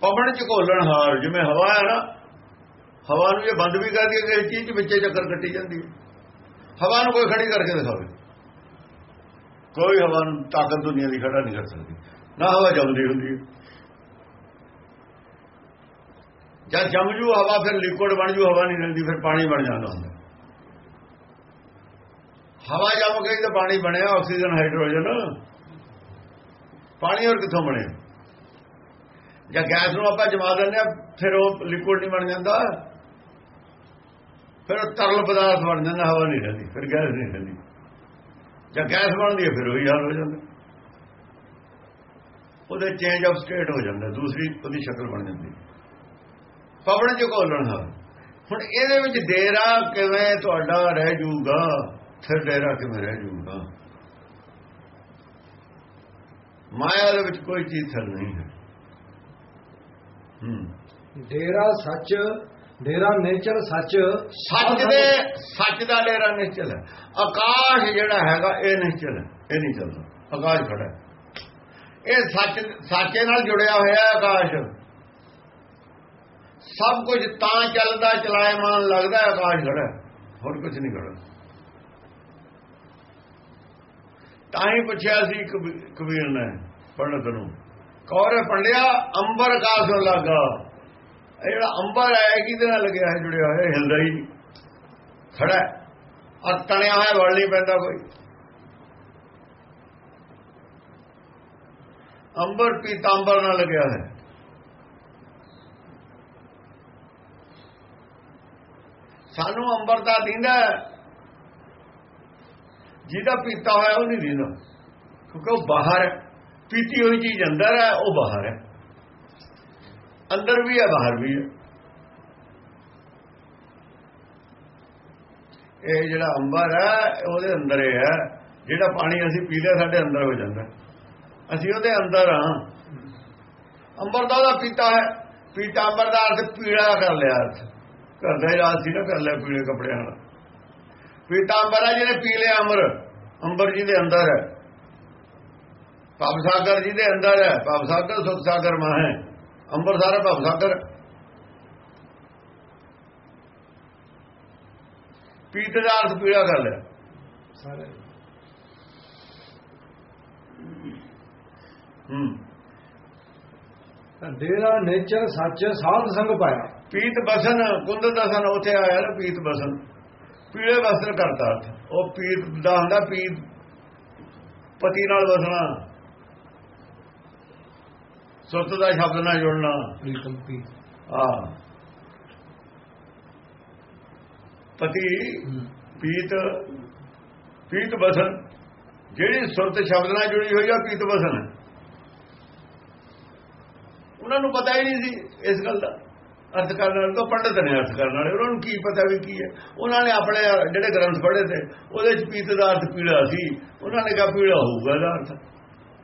Speaker 2: ਪਵਨ ਚ ਘੋਲਣ ਹਾਰ, ਜਿਵੇਂ ਹਵਾ ਹੈ ਨਾ, ਹਵਾ ਨੂੰ ਇਹ ਬੰਦ ਵੀ ਕਰ ਦਈਏ ਕਿਸੇ ਚੀਜ਼ ਵਿੱਚੇ ਚੱਕਰ ਕੱਟੀ ਜਾਂਦੀ ਹੈ। ਹਵਾ ਨੂੰ ਕੋਈ ਖੜੀ ਕਰਕੇ ਦਿਖਾਵੇ। ਕੋਈ ਹਵਾ ਨੂੰ ਤਾਕਤ ਦੁਨੀਆ ਦੀ ਖੜਾ ਨਹੀਂ ਕਰ ਸਕਦੀ। ਨਾ ਹਵਾ ਜਲਦੀ ਹੁੰਦੀ ਹੈ। ਜਦ ਜਮ ਜੂ ਹਵਾ, ਫਿਰ ਲਿਕੁਇਡ ਬਣ ਜੂ, ਹਵਾ ਨਹੀਂ ਰਹਿੰਦੀ, ਫਿਰ ਪਾਣੀ ਬਣ ਜਾਂਦਾ ਹੁੰਦਾ। ਹਵਾ ਜੰਮ ਗਈ ਤਾਂ ਪਾਣੀ ਬਣਿਆ, ਆਕਸੀਜਨ, ਹਾਈਡਰੋਜਨ। ਪਾਣੀ ਹੋਰ ਕਿੱਥੋਂ ਬਣਿਆ ਜਾਂ ਗੈਸ ਨੂੰ ਆਪਾਂ ਜਮਾ ਦਿੰਦੇ ਆ ਫਿਰ ਉਹ ਲਿਕੁਇਡ ਨਹੀਂ ਬਣ ਜਾਂਦਾ। ਫਿਰ ਉਹ ਤਰਲ ਪਦਾਰਥ ਬਣ ਜਾਂਦਾ, ਹਵਾ ਨਹੀਂ ਰਹਿੰਦੀ, ਫਿਰ ਗੈਸ ਨਹੀਂ ਰਹਿੰਦੀ। ਜਾਂ ਗੈਸ ਬਣਦੀ ਹੈ, ਫਿਰ ਉਹੀ ਹਾਲ ਹੋ ਜਾਂਦਾ। ਉਹਦੇ ਚੇਂਜ ਆਫ ਸਟੇਟ ਹੋ ਜਾਂਦਾ, ਦੂਸਰੀ ਉਹਦੀ ਸ਼ਕਲ ਬਣ ਜਾਂਦੀ ਪਵਨ ਚ ਘੋਲਣ ਹਾਲ ਹੁਣ ਇਹਦੇ ਵਿੱਚ ਡੇਰਾ ਕਿਵੇਂ ਤੁਹਾਡਾ ਰਹਿ ਜਾਊਗਾ? ਫਿਰ ਡੇਰਾ ਕਿਵੇਂ ਰਹਿ ਜਾਊਗਾ? ਮਾਇਆ ਦੇ ਵਿੱਚ ਕੋਈ ਚੀਜ਼ ਥਲ ਨਹੀਂ ਹੈ। ਹੂੰ।
Speaker 1: ਡੇਰਾ ਸੱਚ ਡੇਰਾ ਨੇਚਰ ਸੱਚ।
Speaker 2: ਸੱਚ ਦੇ ਸੱਚ ਦਾ ਡੇਰਾ ਨਿਸ਼ਚਲ ਹੈ। ਆਕਾਸ਼ ਜਿਹੜਾ ਹੈਗਾ ਇਹ ਨਿਸ਼ਚਲ ਹੈ। ਇਹ ਨਹੀਂ ਚੱਲਦਾ। ਆਕਾਸ਼ ਖੜਾ ਹੈ। ਇਹ ਸੱਚ ਸੱਚੇ ਨਾਲ ਜੁੜਿਆ ਹੋਇਆ ਹੈ ਆਕਾਸ਼। ਸਭ ਕੁਝ ਤਾਂ ਚੱਲਦਾ, ਚਲਾਇਮਾਨ ਲੱਗਦਾ, ਆਕਾਸ਼ ਖੜਾ ਹੋਰ ਕੁਝ ਨਹੀਂ ਖੜਾ। ਤਾਂ ਹੀ ਪੁੱਛਿਆ ਸੀ ਕਬੀ- ਕਬੀਰ ਨੇ, ਪੰਡਤ ਨੂੰ, ਕੌਰੇ ਪੰਡਿਆ, ਅੰਬਰ ਕਾਸੋਂ ਲੱਗਾ। ਇਹ ਜਿਹੜਾ ਅੰਬਰ ਹੈ ਕਿਹਦੇ ਨਾਲ ਲੱਗਿਆ ਹੈ ਜੁੜਿਆ ਹੋਇਆ? ਹਿਲਦਾ ਹੀ ਖੜਾ ਹੈ। ਔਰ ਤਣਿਆ ਹੋਇਆ ਵੜ ਨਹੀਂ ਪੈਂਦਾ ਕੋਈ। ਅੰਬਰ, ਪੀਤਾੰਬਰ ਨਾਲ ਲੱਗਿਆ ਹੈ। ਸਾਨੂੰ ਅੰਬਰ ਦਾ ਦਿੰਦਾ ਜਿਹਦਾ ਪੀਤਾ ਹੋਇਆ ਉਹ ਨਹੀਂ ਦਿੰਦਾ। ਕਿਉਂਕਿ ਉਹ ਬਾਹਰ ਹੈ। ਪੀਤੀ ਹੋਈ ਚੀਜ਼ ਅੰਦਰ ਹੈ, ਉਹ ਬਾਹਰ ਹੈ। ਅੰਦਰ ਵੀ ਹੈ, ਬਾਹਰ ਵੀ ਹੈ। ਇਹ ਜਿਹੜਾ ਅੰਬਰ ਹੈ, ਉਹਦੇ ਅੰਦਰ ਹੀ ਹੈ। ਜਿਹੜਾ ਪਾਣੀ ਅਸੀਂ ਪੀ ਲਿਆ ਸਾਡੇ ਅੰਦਰ ਹੋ ਜਾਂਦਾ। ਅਸੀਂ ਉਹਦੇ ਅੰਦਰ ਹਾਂ। ਅੰਬਰ ਦਾ ਉਹਦਾ ਪੀਤਾ ਹੈ। ਪੀਤਾ ਅੰਬਰ ਦਾ ਅਰਥ ਪੀੜਾ ਕਰ ਲਿਆ ਅਰਥ। ਕਰਦਾ ਹੀ ਰਾਤ ਸੀ ਨਾ ਕਰ ਲਿਆ ਪੀਲੇ ਕੱਪੜਿਆਂ ਨਾਲ। ਪੀਤਾ ਅੰਬਰ ਹੈ ਜਿਹਨੇ ਪੀ ਲਿਆ ਅਮਰ ਅੰਬਰ ਜੀ ਦੇ ਅੰਦਰ ਹੈ। ਭਵ ਸਾਗਰ ਜੀ ਦੇ ਅੰਦਰ ਹੈ। ਭਵ ਸਾਗਰ ਸੁਖ ਸਾਗਰ ਮਾਂ ਹੈ। ਅੰਬਰ ਸਾਰਾ ਭਵ ਸਾਗਰ। ਪੀਤ ਦਾ ਅਰਥ ਪੀੜਾ ਕਰ ਲਿਆ।
Speaker 1: ਸਾਰੇ।
Speaker 2: ਹੂੰ।
Speaker 1: ਤਾਂ ਡੇਰਾ ਨੇਚਰ ਸੱਚ ਸਾਧ ਸੰਗ ਪਾਇਆ।
Speaker 2: ਪੀਤ ਬਸਨ ਕੁੰਦ ਦਸਨ ਉੱਥੇ ਆਇਆ ਨਾ ਪੀਤ ਬਸਨ। ਪੀਲੇ ਵਸਨ ਕਰਤਾ ਉਹ ਪੀਤ ਦਾ ਹੁੰਦਾ ਪੀਤ ਪਤੀ ਨਾਲ ਵਸਣਾ ਸੁਰਤ ਦਾ ਸ਼ਬਦ ਨਾਲ ਜੁੜਨਾ।
Speaker 1: ਪ੍ਰੀਤਮ ਪੀ
Speaker 2: ਆ ਪਤੀ ਪੀਤ ਪੀਤ ਬਸਨ। ਜਿਹੜੀ ਸੁਰਤ ਸ਼ਬਦ ਨਾਲ ਜੁੜੀ ਹੋਈ ਆ ਪੀਤ ਬਸਨ। ਹੈ ਉਹਨਾਂ ਨੂੰ ਪਤਾ ਹੀ ਨਹੀਂ ਸੀ ਇਸ ਗੱਲ ਦਾ। ਅਰਥ ਕਰਨ ਵਾਲੇ ਤੋਂ ਪੰਡਤ ਨੇ ਅਰਥ ਕਰਨ ਵਾਲੇ ਉਹਨਾਂ ਨੂੰ ਕੀ ਪਤਾ ਵੀ ਕੀ ਹੈ। ਉਹਨਾਂ ਨੇ ਆਪਣੇ ਜਿਹੜੇ ਗ੍ਰੰਥ ਪੜ੍ਹੇ ਤੇ ਉਹਦੇ ਚ ਪੀਤ ਦਾ ਅਰਥ ਪੀੜਾ ਸੀ। ਉਹਨਾਂ ਨੇ ਕਿਹਾ ਪੀੜਾ ਹੋਊਗਾ ਇਹਦਾ ਅਰਥ।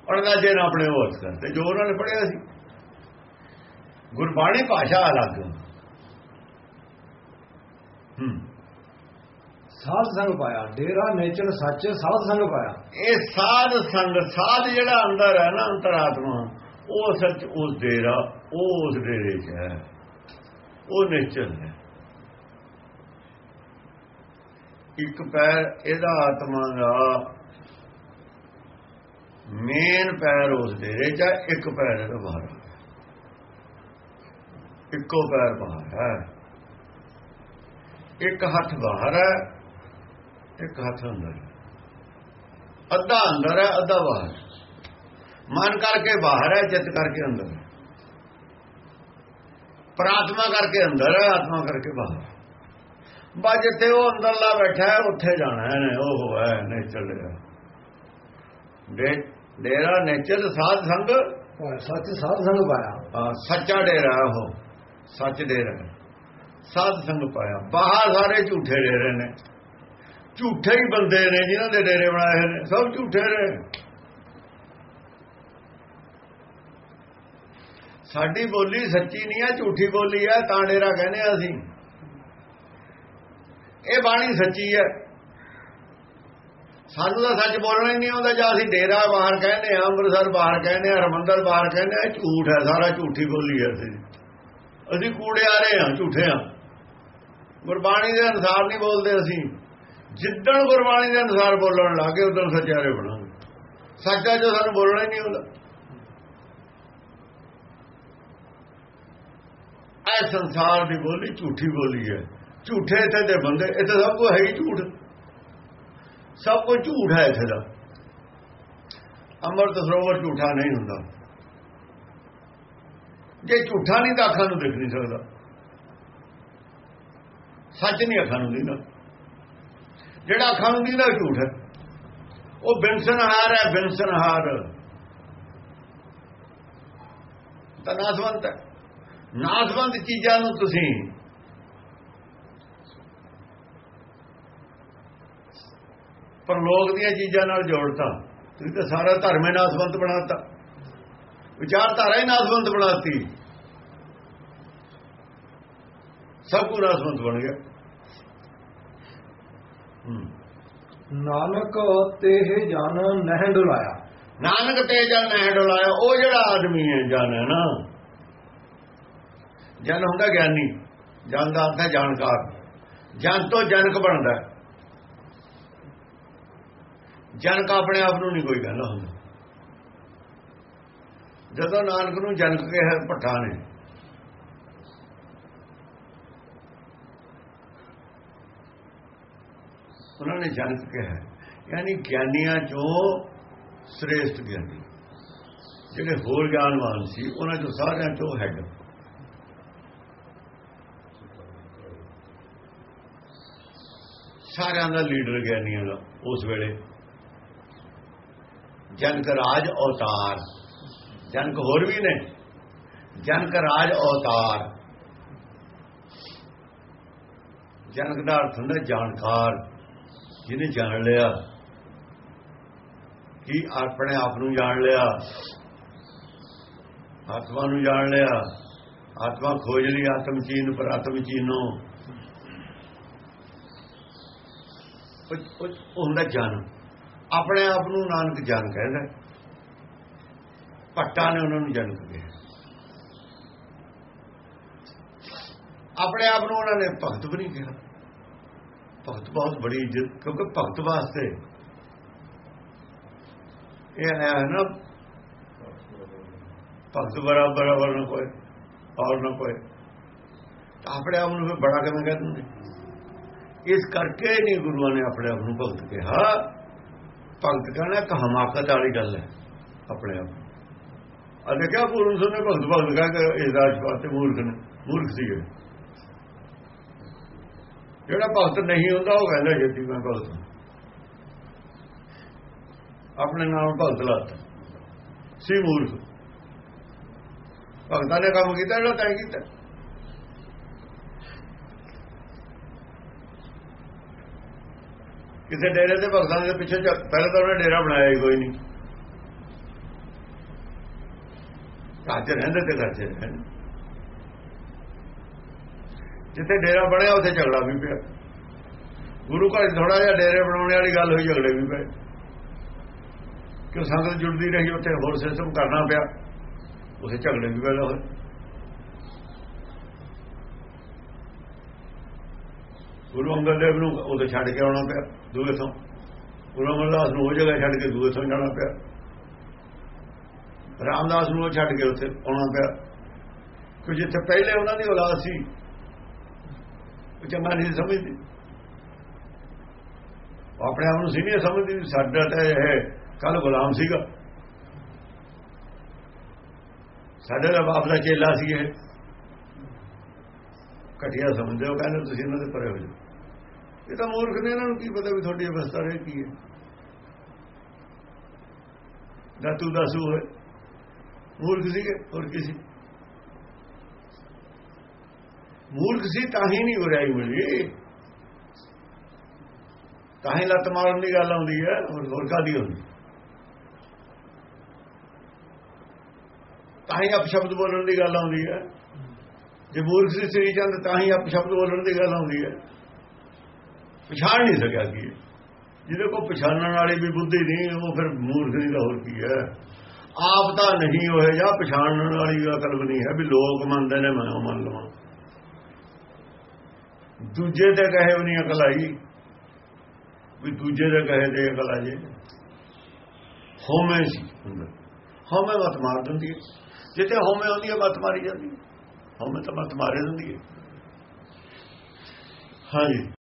Speaker 2: ਪੜਨਾ ਜੇ ਨਾ ਆਪਣੇ ਉਹ ਅਰਥ ਕਰਦੇ ਜੋ ਉਹਨਾਂ ਨੇ ਪੜ੍ਹਿਆ ਸੀ। ਗੁਰਬਾਣੀ ਭਾਸ਼ਾ ਅਲੱਗ ਹੂੰ।
Speaker 1: ਸਾਧ ਸੰਗ ਪਾਇਆ ਡੇਰਾ ਨੇਚਰ ਸੱਚ ਸਾਧ ਸੰਗ ਪਾਇਆ।
Speaker 2: ਇਹ ਸਾਧ ਸੰਗ ਸਾਧ ਜਿਹੜਾ ਅੰਦਰ ਹੈ ਨਾ ਅੰਤਰਾਤਮਾ ਉਹ ਸੱਚ ਉਸ ਡੇਰਾ ਉਹ ਉਸ ਡੇਰੇ 'ਚ ਹੈ। ਉਹ ਨੇਚਰ ਹੈ ਇੱਕ ਪੈਰ ਇਹਦਾ ਆਤਮਾ ਦਾ ਮੇਨ ਪੈਰ ਉਸ ਡੇਰੇ 'ਚ ਇੱਕ ਪੈਰ ਇਹਦਾ ਬਾਹਰ ਹੈ। ਇੱਕੋ ਪੈਰ ਬਾਹਰ ਹੈ। ਇੱਕ ਹੱਥ ਬਾਹਰ ਹੈ, ਇੱਕ ਹੱਥ ਅੰਦਰ ਹੈ। ਅੱਧਾ ਅੰਦਰ ਹੈ, ਅੱਧਾ ਬਾਹਰ ਮਨ ਕਰਕੇ ਬਾਹਰ ਹੈ, ਜਿੱਤ ਕਰਕੇ ਅੰਦਰ ਹੈ। ਪ੍ਰਾਤਮਾ ਕਰਕੇ ਅੰਦਰ ਹੈ ਆਤਮਾ ਕਰਕੇ ਬਾਹਰ। ਬਾ ਜਿੱਥੇ ਉਹ ਅੰਦਰਲਾ ਬੈਠਾ ਹੈ ਉੱਥੇ ਜਾਣਾ ਹੈ ਉਹ ਹੈ ਨੇਚਰ ਡੇ ਡੇਰਾ ਨੇਚਰ ਸਾਧ ਸੰਗ।
Speaker 1: ਸੱਚ ਸਾਧ ਸੰਗ ਪਾਇਆ।
Speaker 2: ਸੱਚਾ ਡੇਰਾ ਉਹ। ਸੱਚ ਡੇਰਾ। ਸਾਧ ਸੰਗ ਪਾਇਆ। ਬਾਹਰ ਸਾਰੇ ਝੂਠੇ ਡੇਰੇ ਨੇ। ਝੂਠੇ ਹੀ ਬੰਦੇ ਨੇ ਜਿਨ੍ਹਾਂ ਦੇ ਡੇਰੇ ਬਣਾਏ ਨੇ। ਸਭ ਝੂਠੇ ਨੇ। ਸਾਡੀ ਬੋਲੀ ਸੱਚੀ ਨਹੀਂ ਹੈ ਝੂਠੀ ਬੋਲੀ ਹੈ ਤਾਂ ਡੇਰਾ ਕਹਿੰਦੇ ਆ ਅਸੀਂ। ਇਹ ਬਾਣੀ ਸੱਚੀ ਹੈ ਸਾਨੂੰ ਤਾਂ ਸੱਚ ਬੋਲਣਾ ਹੀ ਨਹੀਂ ਆਉਂਦਾ, ਜਾਂ ਅਸੀਂ ਡੇਰਾ ਬਾਹਰ ਕਹਿੰਦੇ ਆ, ਅੰਮ੍ਰਿਤਸਰ ਬਾਹਰ ਕਹਿੰਦੇ ਆ, ਹਰਮੰਦਰ ਬਾਹਰ ਕਹਿੰਦੇ ਆ, ਇਹ ਝੂਠ ਹੈ ਸਾਰਾ ਝੂਠੀ ਬੋਲੀ ਹੈ ਅਸੀਂ ਅਸੀਂ ਕੂੜੇ ਆ ਰਹੇ ਹਾਂ ਝੂਠੇ ਹਾਂ ਗੁਰਬਾਣੀ ਦੇ ਅਨੁਸਾਰ ਨਹੀਂ ਬੋਲਦੇ ਅਸੀਂ। ਜਿੱਦਣ ਗੁਰਬਾਣੀ ਦੇ ਅਨੁਸਾਰ ਬੋਲਣ ਲੱਗੇ ਉਦੋਂ ਸੱਚਾਰੇ ਬਣਾਂਗੇ ਸੱਚਾ ਜੋ ਸਾਨੂੰ ਬੋਲਣਾ ਹੀ ਨਹੀਂ ਆਉਂਦਾ। ਇਹ ਸੰਸਾਰ ਦੀ ਬੋਲੀ ਝੂਠੀ ਬੋਲੀ ਹੈ। ਝੂਠੇ ਇੱਥੇ ਦੇ ਬੰਦੇ, ਇੱਥੇ ਸਭ ਕੁਝ ਹੈ ਹੀ ਝੂਠ। ਸਭ ਕੁਝ ਝੂਠ ਹੈ ਇੱਥੇ ਦਾ। ਅੰਮ੍ਰਿਤ ਸਰੋਵਰ ਝੂਠਾ ਨਹੀਂ ਹੁੰਦਾ। ਜੇ ਝੂਠਾ ਨਹੀਂ ਤਾਂ ਅੱਖਾਂ ਨੂੰ ਦੇਖ ਨਹੀਂ ਸਕਦਾ। ਸੱਚ ਨਹੀਂ ਅੱਖਾਂ ਨੂੰ ਦਿੰਦਾ। ਜਿਹੜਾ ਅੱਖਾਂ ਨੂੰ ਦਿੰਦਾ ਝੂਠ ਹੈ। ਉਹ ਬਿਨਸਨਹਾਰ ਹੈ, ਬਿਨਸਨਹਾਰ। ਤਾਂ ਨਾਸਵੰਤ ਹੈ। ਨਾਸਵੰਤ ਚੀਜ਼ਾਂ ਨੂੰ ਤੁਸੀਂ ਪਰਲੋਕ ਦੀਆਂ ਚੀਜ਼ਾਂ ਨਾਲ ਜੋੜਤਾ। ਤੁਸੀਂ ਤਾਂ ਸਾਰਾ ਧਰਮ ਹੀ ਨਾਸਵੰਤ ਬਣਾਤਾ। ਵਿਚਾਰਧਾਰਾ ਹੀ ਨਾਸਵੰਤ ਬਣਾਤੀ। ਸਭ ਕੁਝ ਨਾਸਵੰਤ ਬਣ ਗਿਆ।
Speaker 1: ਨਾਨਕ ਤੇਹ ਜਨ ਨਹਿ ਡੁਲਾਇਆ
Speaker 2: ਨਾਨਕ ਤੇ ਜਨ ਨੇ ਡੋਲਾਇਆ ਉਹ ਜਿਹੜਾ ਆਦਮੀ ਹੈ ਜਨ ਹੈ ਨਾ। ਜਨ ਹੁੰਦਾ ਗਿਆਨੀ, ਜਨ ਦਾ ਅਰਥ ਹੈ ਜਾਣਕਾਰ। ਜਨ ਤੋਂ ਜਨਕ ਬਣਦਾ ਜਨਕ ਆਪਣੇ ਆਪ ਨੂੰ ਨਹੀਂ ਕੋਈ ਕਹਿੰਦਾ ਹੁੰਦਾ। ਜਦੋਂ ਨਾਨਕ ਨੂੰ ਜਨਕ ਕਿਹਾ ਭੱਠਾ ਨੇ। ਉਹਨਾਂ ਨੇ ਜਨਕ ਕਿਹਾ ਯਾਨੀ ਗਿਆਨੀਆਂ ਚੋਂ ਸ੍ਰੇਸ਼ਟ ਗਿਆਨੀ। ਜਿਹੜੇ ਹੋਰ ਗਿਆਨਵਾਨ ਸੀ, ਉਹਨਾਂ ਚੋਂ ਸਾਰਿਆਂ ਚੋਂ ਹੈਡ ਸਾਰਿਆਂ ਦਾ ਲੀਡਰ ਗਿਆਨੀਆਂ ਦਾ, ਉਸ ਵੇਲੇ। ਜਨਕ ਰਾਜ ਅਵਤਾਰ। ਜਨਕ ਹੋਰ ਵੀ ਨੇ। ਜਨਕ ਰਾਜ ਅਵਤਾਰ। ਜਨਕ ਦਾ ਅਰਥ ਹੁੰਦਾ ਜਾਣਕਾਰ, ਜਿਹਨੇ ਜਾਣ ਲਿਆ। ਕਿ ਆਪਣੇ ਆਪ ਨੂੰ ਜਾਣ ਲਿਆ? ਆਤਮਾ ਨੂੰ ਜਾਣ ਲਿਆ। ਆਤਮਾ ਖੋਜ ਲਈ ਆਤਮ ਚੀਨ, ਪਰ ਆਤਮ ਚੀਨੋ ਉਹ ਹੁੰਦਾ ਜਨ ਆਪਣੇ ਆਪ ਨੂੰ ਨਾਨਕ ਜਨ ਕਹਿੰਦਾ। ਭੱਟਾ ਨੇ ਉਹਨਾਂ ਨੂੰ ਜਨ ਕਿਹਾ। ਆਪਣੇ ਆਪ ਨੂੰ ਉਹਨਾਂ ਨੇ ਭਗਤ ਵੀ ਨਹੀਂ ਕਿਹਾ। ਭਗਤ ਬਹੁਤ ਬੜੀ ਇੱਜ਼ਤ, ਕਿਉਂਕਿ ਭਗਤ ਵਾਸਤੇ ਇਹ ਹੈ ਨਾ, ਭਗਤ ਬਰਾਬਰ ਬਰਾਬਰ ਨਾ ਕੋਈ ਔਰ ਨਾ ਕੋਈ। ਆਪਣੇ ਆਪ ਨੂੰ ਫਿਰ ਬੜਾ ਕਿਵੇਂ ਕਹਿ ਦਿੰਦੇ? ਇਸ ਕਰਕੇ ਨਹੀਂ ਗੁਰੂਆਂ ਨੇ ਆਪਣੇ ਆਪ ਨੂੰ ਭਗਤ ਕਿਹਾ। ਭਗਤ ਕਹਿਣਾ ਇੱਕ ਹਮਾਕਤ ਵਾਲੀ ਗੱਲ ਹੈ, ਆਪਣੇ ਆਪ ਆ ਦੇਖਿਆ ਪੂਰਨ ਸਿੰਘ ਨੇ ਭਗਤ ਭਗਤ ਕਹਿ ਕੇ ਇਸ ਰਾਜ ਪਾਤੇ ਮੂਰਖ ਨੇ, ਮੂਰਖ ਸੀ ਜਿਹੜਾ ਭਗਤ ਨਹੀਂ ਹੁੰਦਾ, ਉਹ ਕਹਿੰਦਾ ਜੇਤੀ ਮੈਂ ਭਗਤ ਆਪਣੇ ਨਾਮ ਭਗਤ ਲਾਤਾ। ਸੀ ਮੂਰਖ। ਭਗਤਾਂ ਨੇ ਕੰਮ ਕੀਤਾ, ਜਿਹੜਾ ਤੈਂ ਕੀਤਾ। ਕਿਸੇ ਡੇਰੇ ਦੇ ਭਗਤਾਂ ਦੇ ਪਿੱਛੇ ਚੱਲ- ਪਹਿਲਾਂ ਤਾਂ ਉਹਨੇ ਡੇਰਾ ਬਣਾਇਆ ਹੀ ਕੋਈ ਨਹੀਂ। ਘਰ 'ਚ ਰਹਿੰਦੇ ਤੇ ਘਰ 'ਚ ਰਹਿੰਦੇ। ਜਿੱਥੇ ਡੇਰਾ ਬਣਿਆ, ਉੱਥੇ ਝਗੜਾ ਵੀ ਪਿਆ। ਗੁਰੂ ਘਰ ਥੋੜਾ ਜਿਹਾ ਡੇਰੇ ਬਣਾਉਣ ਵਾਲੀ ਗੱਲ ਹੋਈ, ਝਗੜੇ ਵੀ ਪਏ। ਕਿ ਸੰਗਤ ਜੁੜਦੀ ਰਹੀ, ਉੱਥੇ ਹੋਰ ਸਿਸਟਮ ਕਰਨਾ ਪਿਆ। ਉੱਥੇ ਝਗੜੇ ਵੀ ਪੈਦਾ ਹੋਏ। ਗੁਰੂ ਅੰਗਦ ਦੇਵ ਨੂੰ ਉਹਦੇ ਛੱਡ ਕੇ ਆਉਣਾ ਪਿਆ ਦੂਏ ਤੋਂ ਗੁਰੂ ਅਮਰਦਾਸ ਨੂੰ ਉਹ ਜਗ੍ਹਾ ਛੱਡ ਕੇ ਦੂਏ ਤੋਂ ਜਾਣਾ ਪਿਆ। ਰਾਮਦਾਸ ਨੂੰ ਉਹ ਛੱਡ ਕੇ ਉੱਥੇ ਆਉਣਾ ਪਿਆ। ਕਿ ਜਿੱਥੇ ਪਹਿਲੇ ਉਹਨਾਂ ਦੀ ਔਲਾਦ ਸੀ, ਉਹ ਚੰਗਾ ਨਹੀਂ ਸਮਝਦੀ। ਆਪਣੇ ਆਪ ਨੂੰ ਸੀਨੀਅਰ ਸਮਝਦੀ ਸਾਡਾ ਤਾਂ ਇਹ ਕੱਲ ਗੁਲਾਮ ਸੀਗਾ। ਸਾਡੇ ਦਾ ਬਾਪ ਦਾ ਚੇਲਾ ਸੀ ਇਹ। ਘਟਿਆ ਸਮਝਦੇ ਹੋ, ਕਹਿੰਦੇ ਤੁਸੀਂ ਇਹਨਾਂ ਦੇ ਪਰੇ ਹੋ ਜਾਓ। ਇਹ ਤਾਂ ਮੂਰਖ ਨੇ ਇਹਨਾਂ ਨੂੰ ਕੀ ਪਤਾ ਵੀ ਤੁਹਾਡੀ ਅਵਸਥਾ ਰਹੇ ਕੀ ਹੈ? ਦਾਤੂ ਦਾਸੂ ਹੋਏ ਮੂਰਖ ਸੀਗੇ, ਹੋਰ ਕੀ ਸੀ? ਮੂਰਖ ਸੀ ਤਾਂ ਹੀ ਨਹੀਂ ਉਰਿਆਈ ਮਿਲੀ। ਤਾਂ ਹੀ ਲੱਤ ਮਾਰਨ ਦੀ ਗੱਲ ਆਉਂਦੀ ਹੈ, ਹੋਰ ਹੋਰ ਕਾਦੀ ਹੁੰਦੀ ਤਾਂ ਹੀ ਅਪਸ਼ਬਦ ਬੋਲਣ ਦੀ ਗੱਲ ਆਉਂਦੀ ਹੈ। ਜੇ ਮੂਰਖ ਸੀ ਸ੍ਰੀ ਚੰਦ, ਤਾਂ ਹੀ ਅਪਸ਼ਬਦ ਬੋਲਣ ਦੀ ਗੱਲ ਆਉਂਦੀ ਹੈ। ਪਛਾਣ ਨਹੀਂ ਸਕਿਆ ਕੀ ਜਿਹਦੇ ਕੋ ਪਛਾਣਨ ਵਾਲੀ ਵੀ ਬੁੱਧੀ ਨਹੀਂ, ਉਹ ਫਿਰ ਮੂਰਖ ਨਹੀਂ ਤਾਂ ਹੋਰ ਕੀ ਹੈ। ਆਪ ਤਾਂ ਨਹੀਂ ਹੋਏ ਜਾਂ ਪਛਾਣਨ ਵਾਲੀ ਅਕਲ ਵੀ ਨਹੀਂ ਹੈ ਵੀ ਲੋਕ ਮੰਨਦੇ ਨੇ, ਮੈਂ ਉਹ ਮੰਨ ਲਵਾਂ। ਦੂਜੇ ਤੇ ਕਹੇ ਵੀ ਨਹੀਂ ਅਕਲ ਆਈ, ਵੀ ਦੂਜੇ ਦੇ ਕਹੇ ਤੇ ਅਕਲ ਆ ਜੇ। ਹੋਮੇ ਸੀ ਅੰਦਰ। ਹੋਮੇ ਮਤ ਮਾਰ ਦਿੰਦੀ ਹੈ। ਜਿੱਥੇ ਹੋਮੇ ਹੁੰਦੀ ਹੈ, ਮਤ ਮਾਰੀ ਜਾਂਦੀ ਹੈ। ਹੋਮੇ ਤਾਂ ਮਤ ਮਾਰੇ ਦਿੰਦੀ ਹੈ। ਹਾਂਜੀ।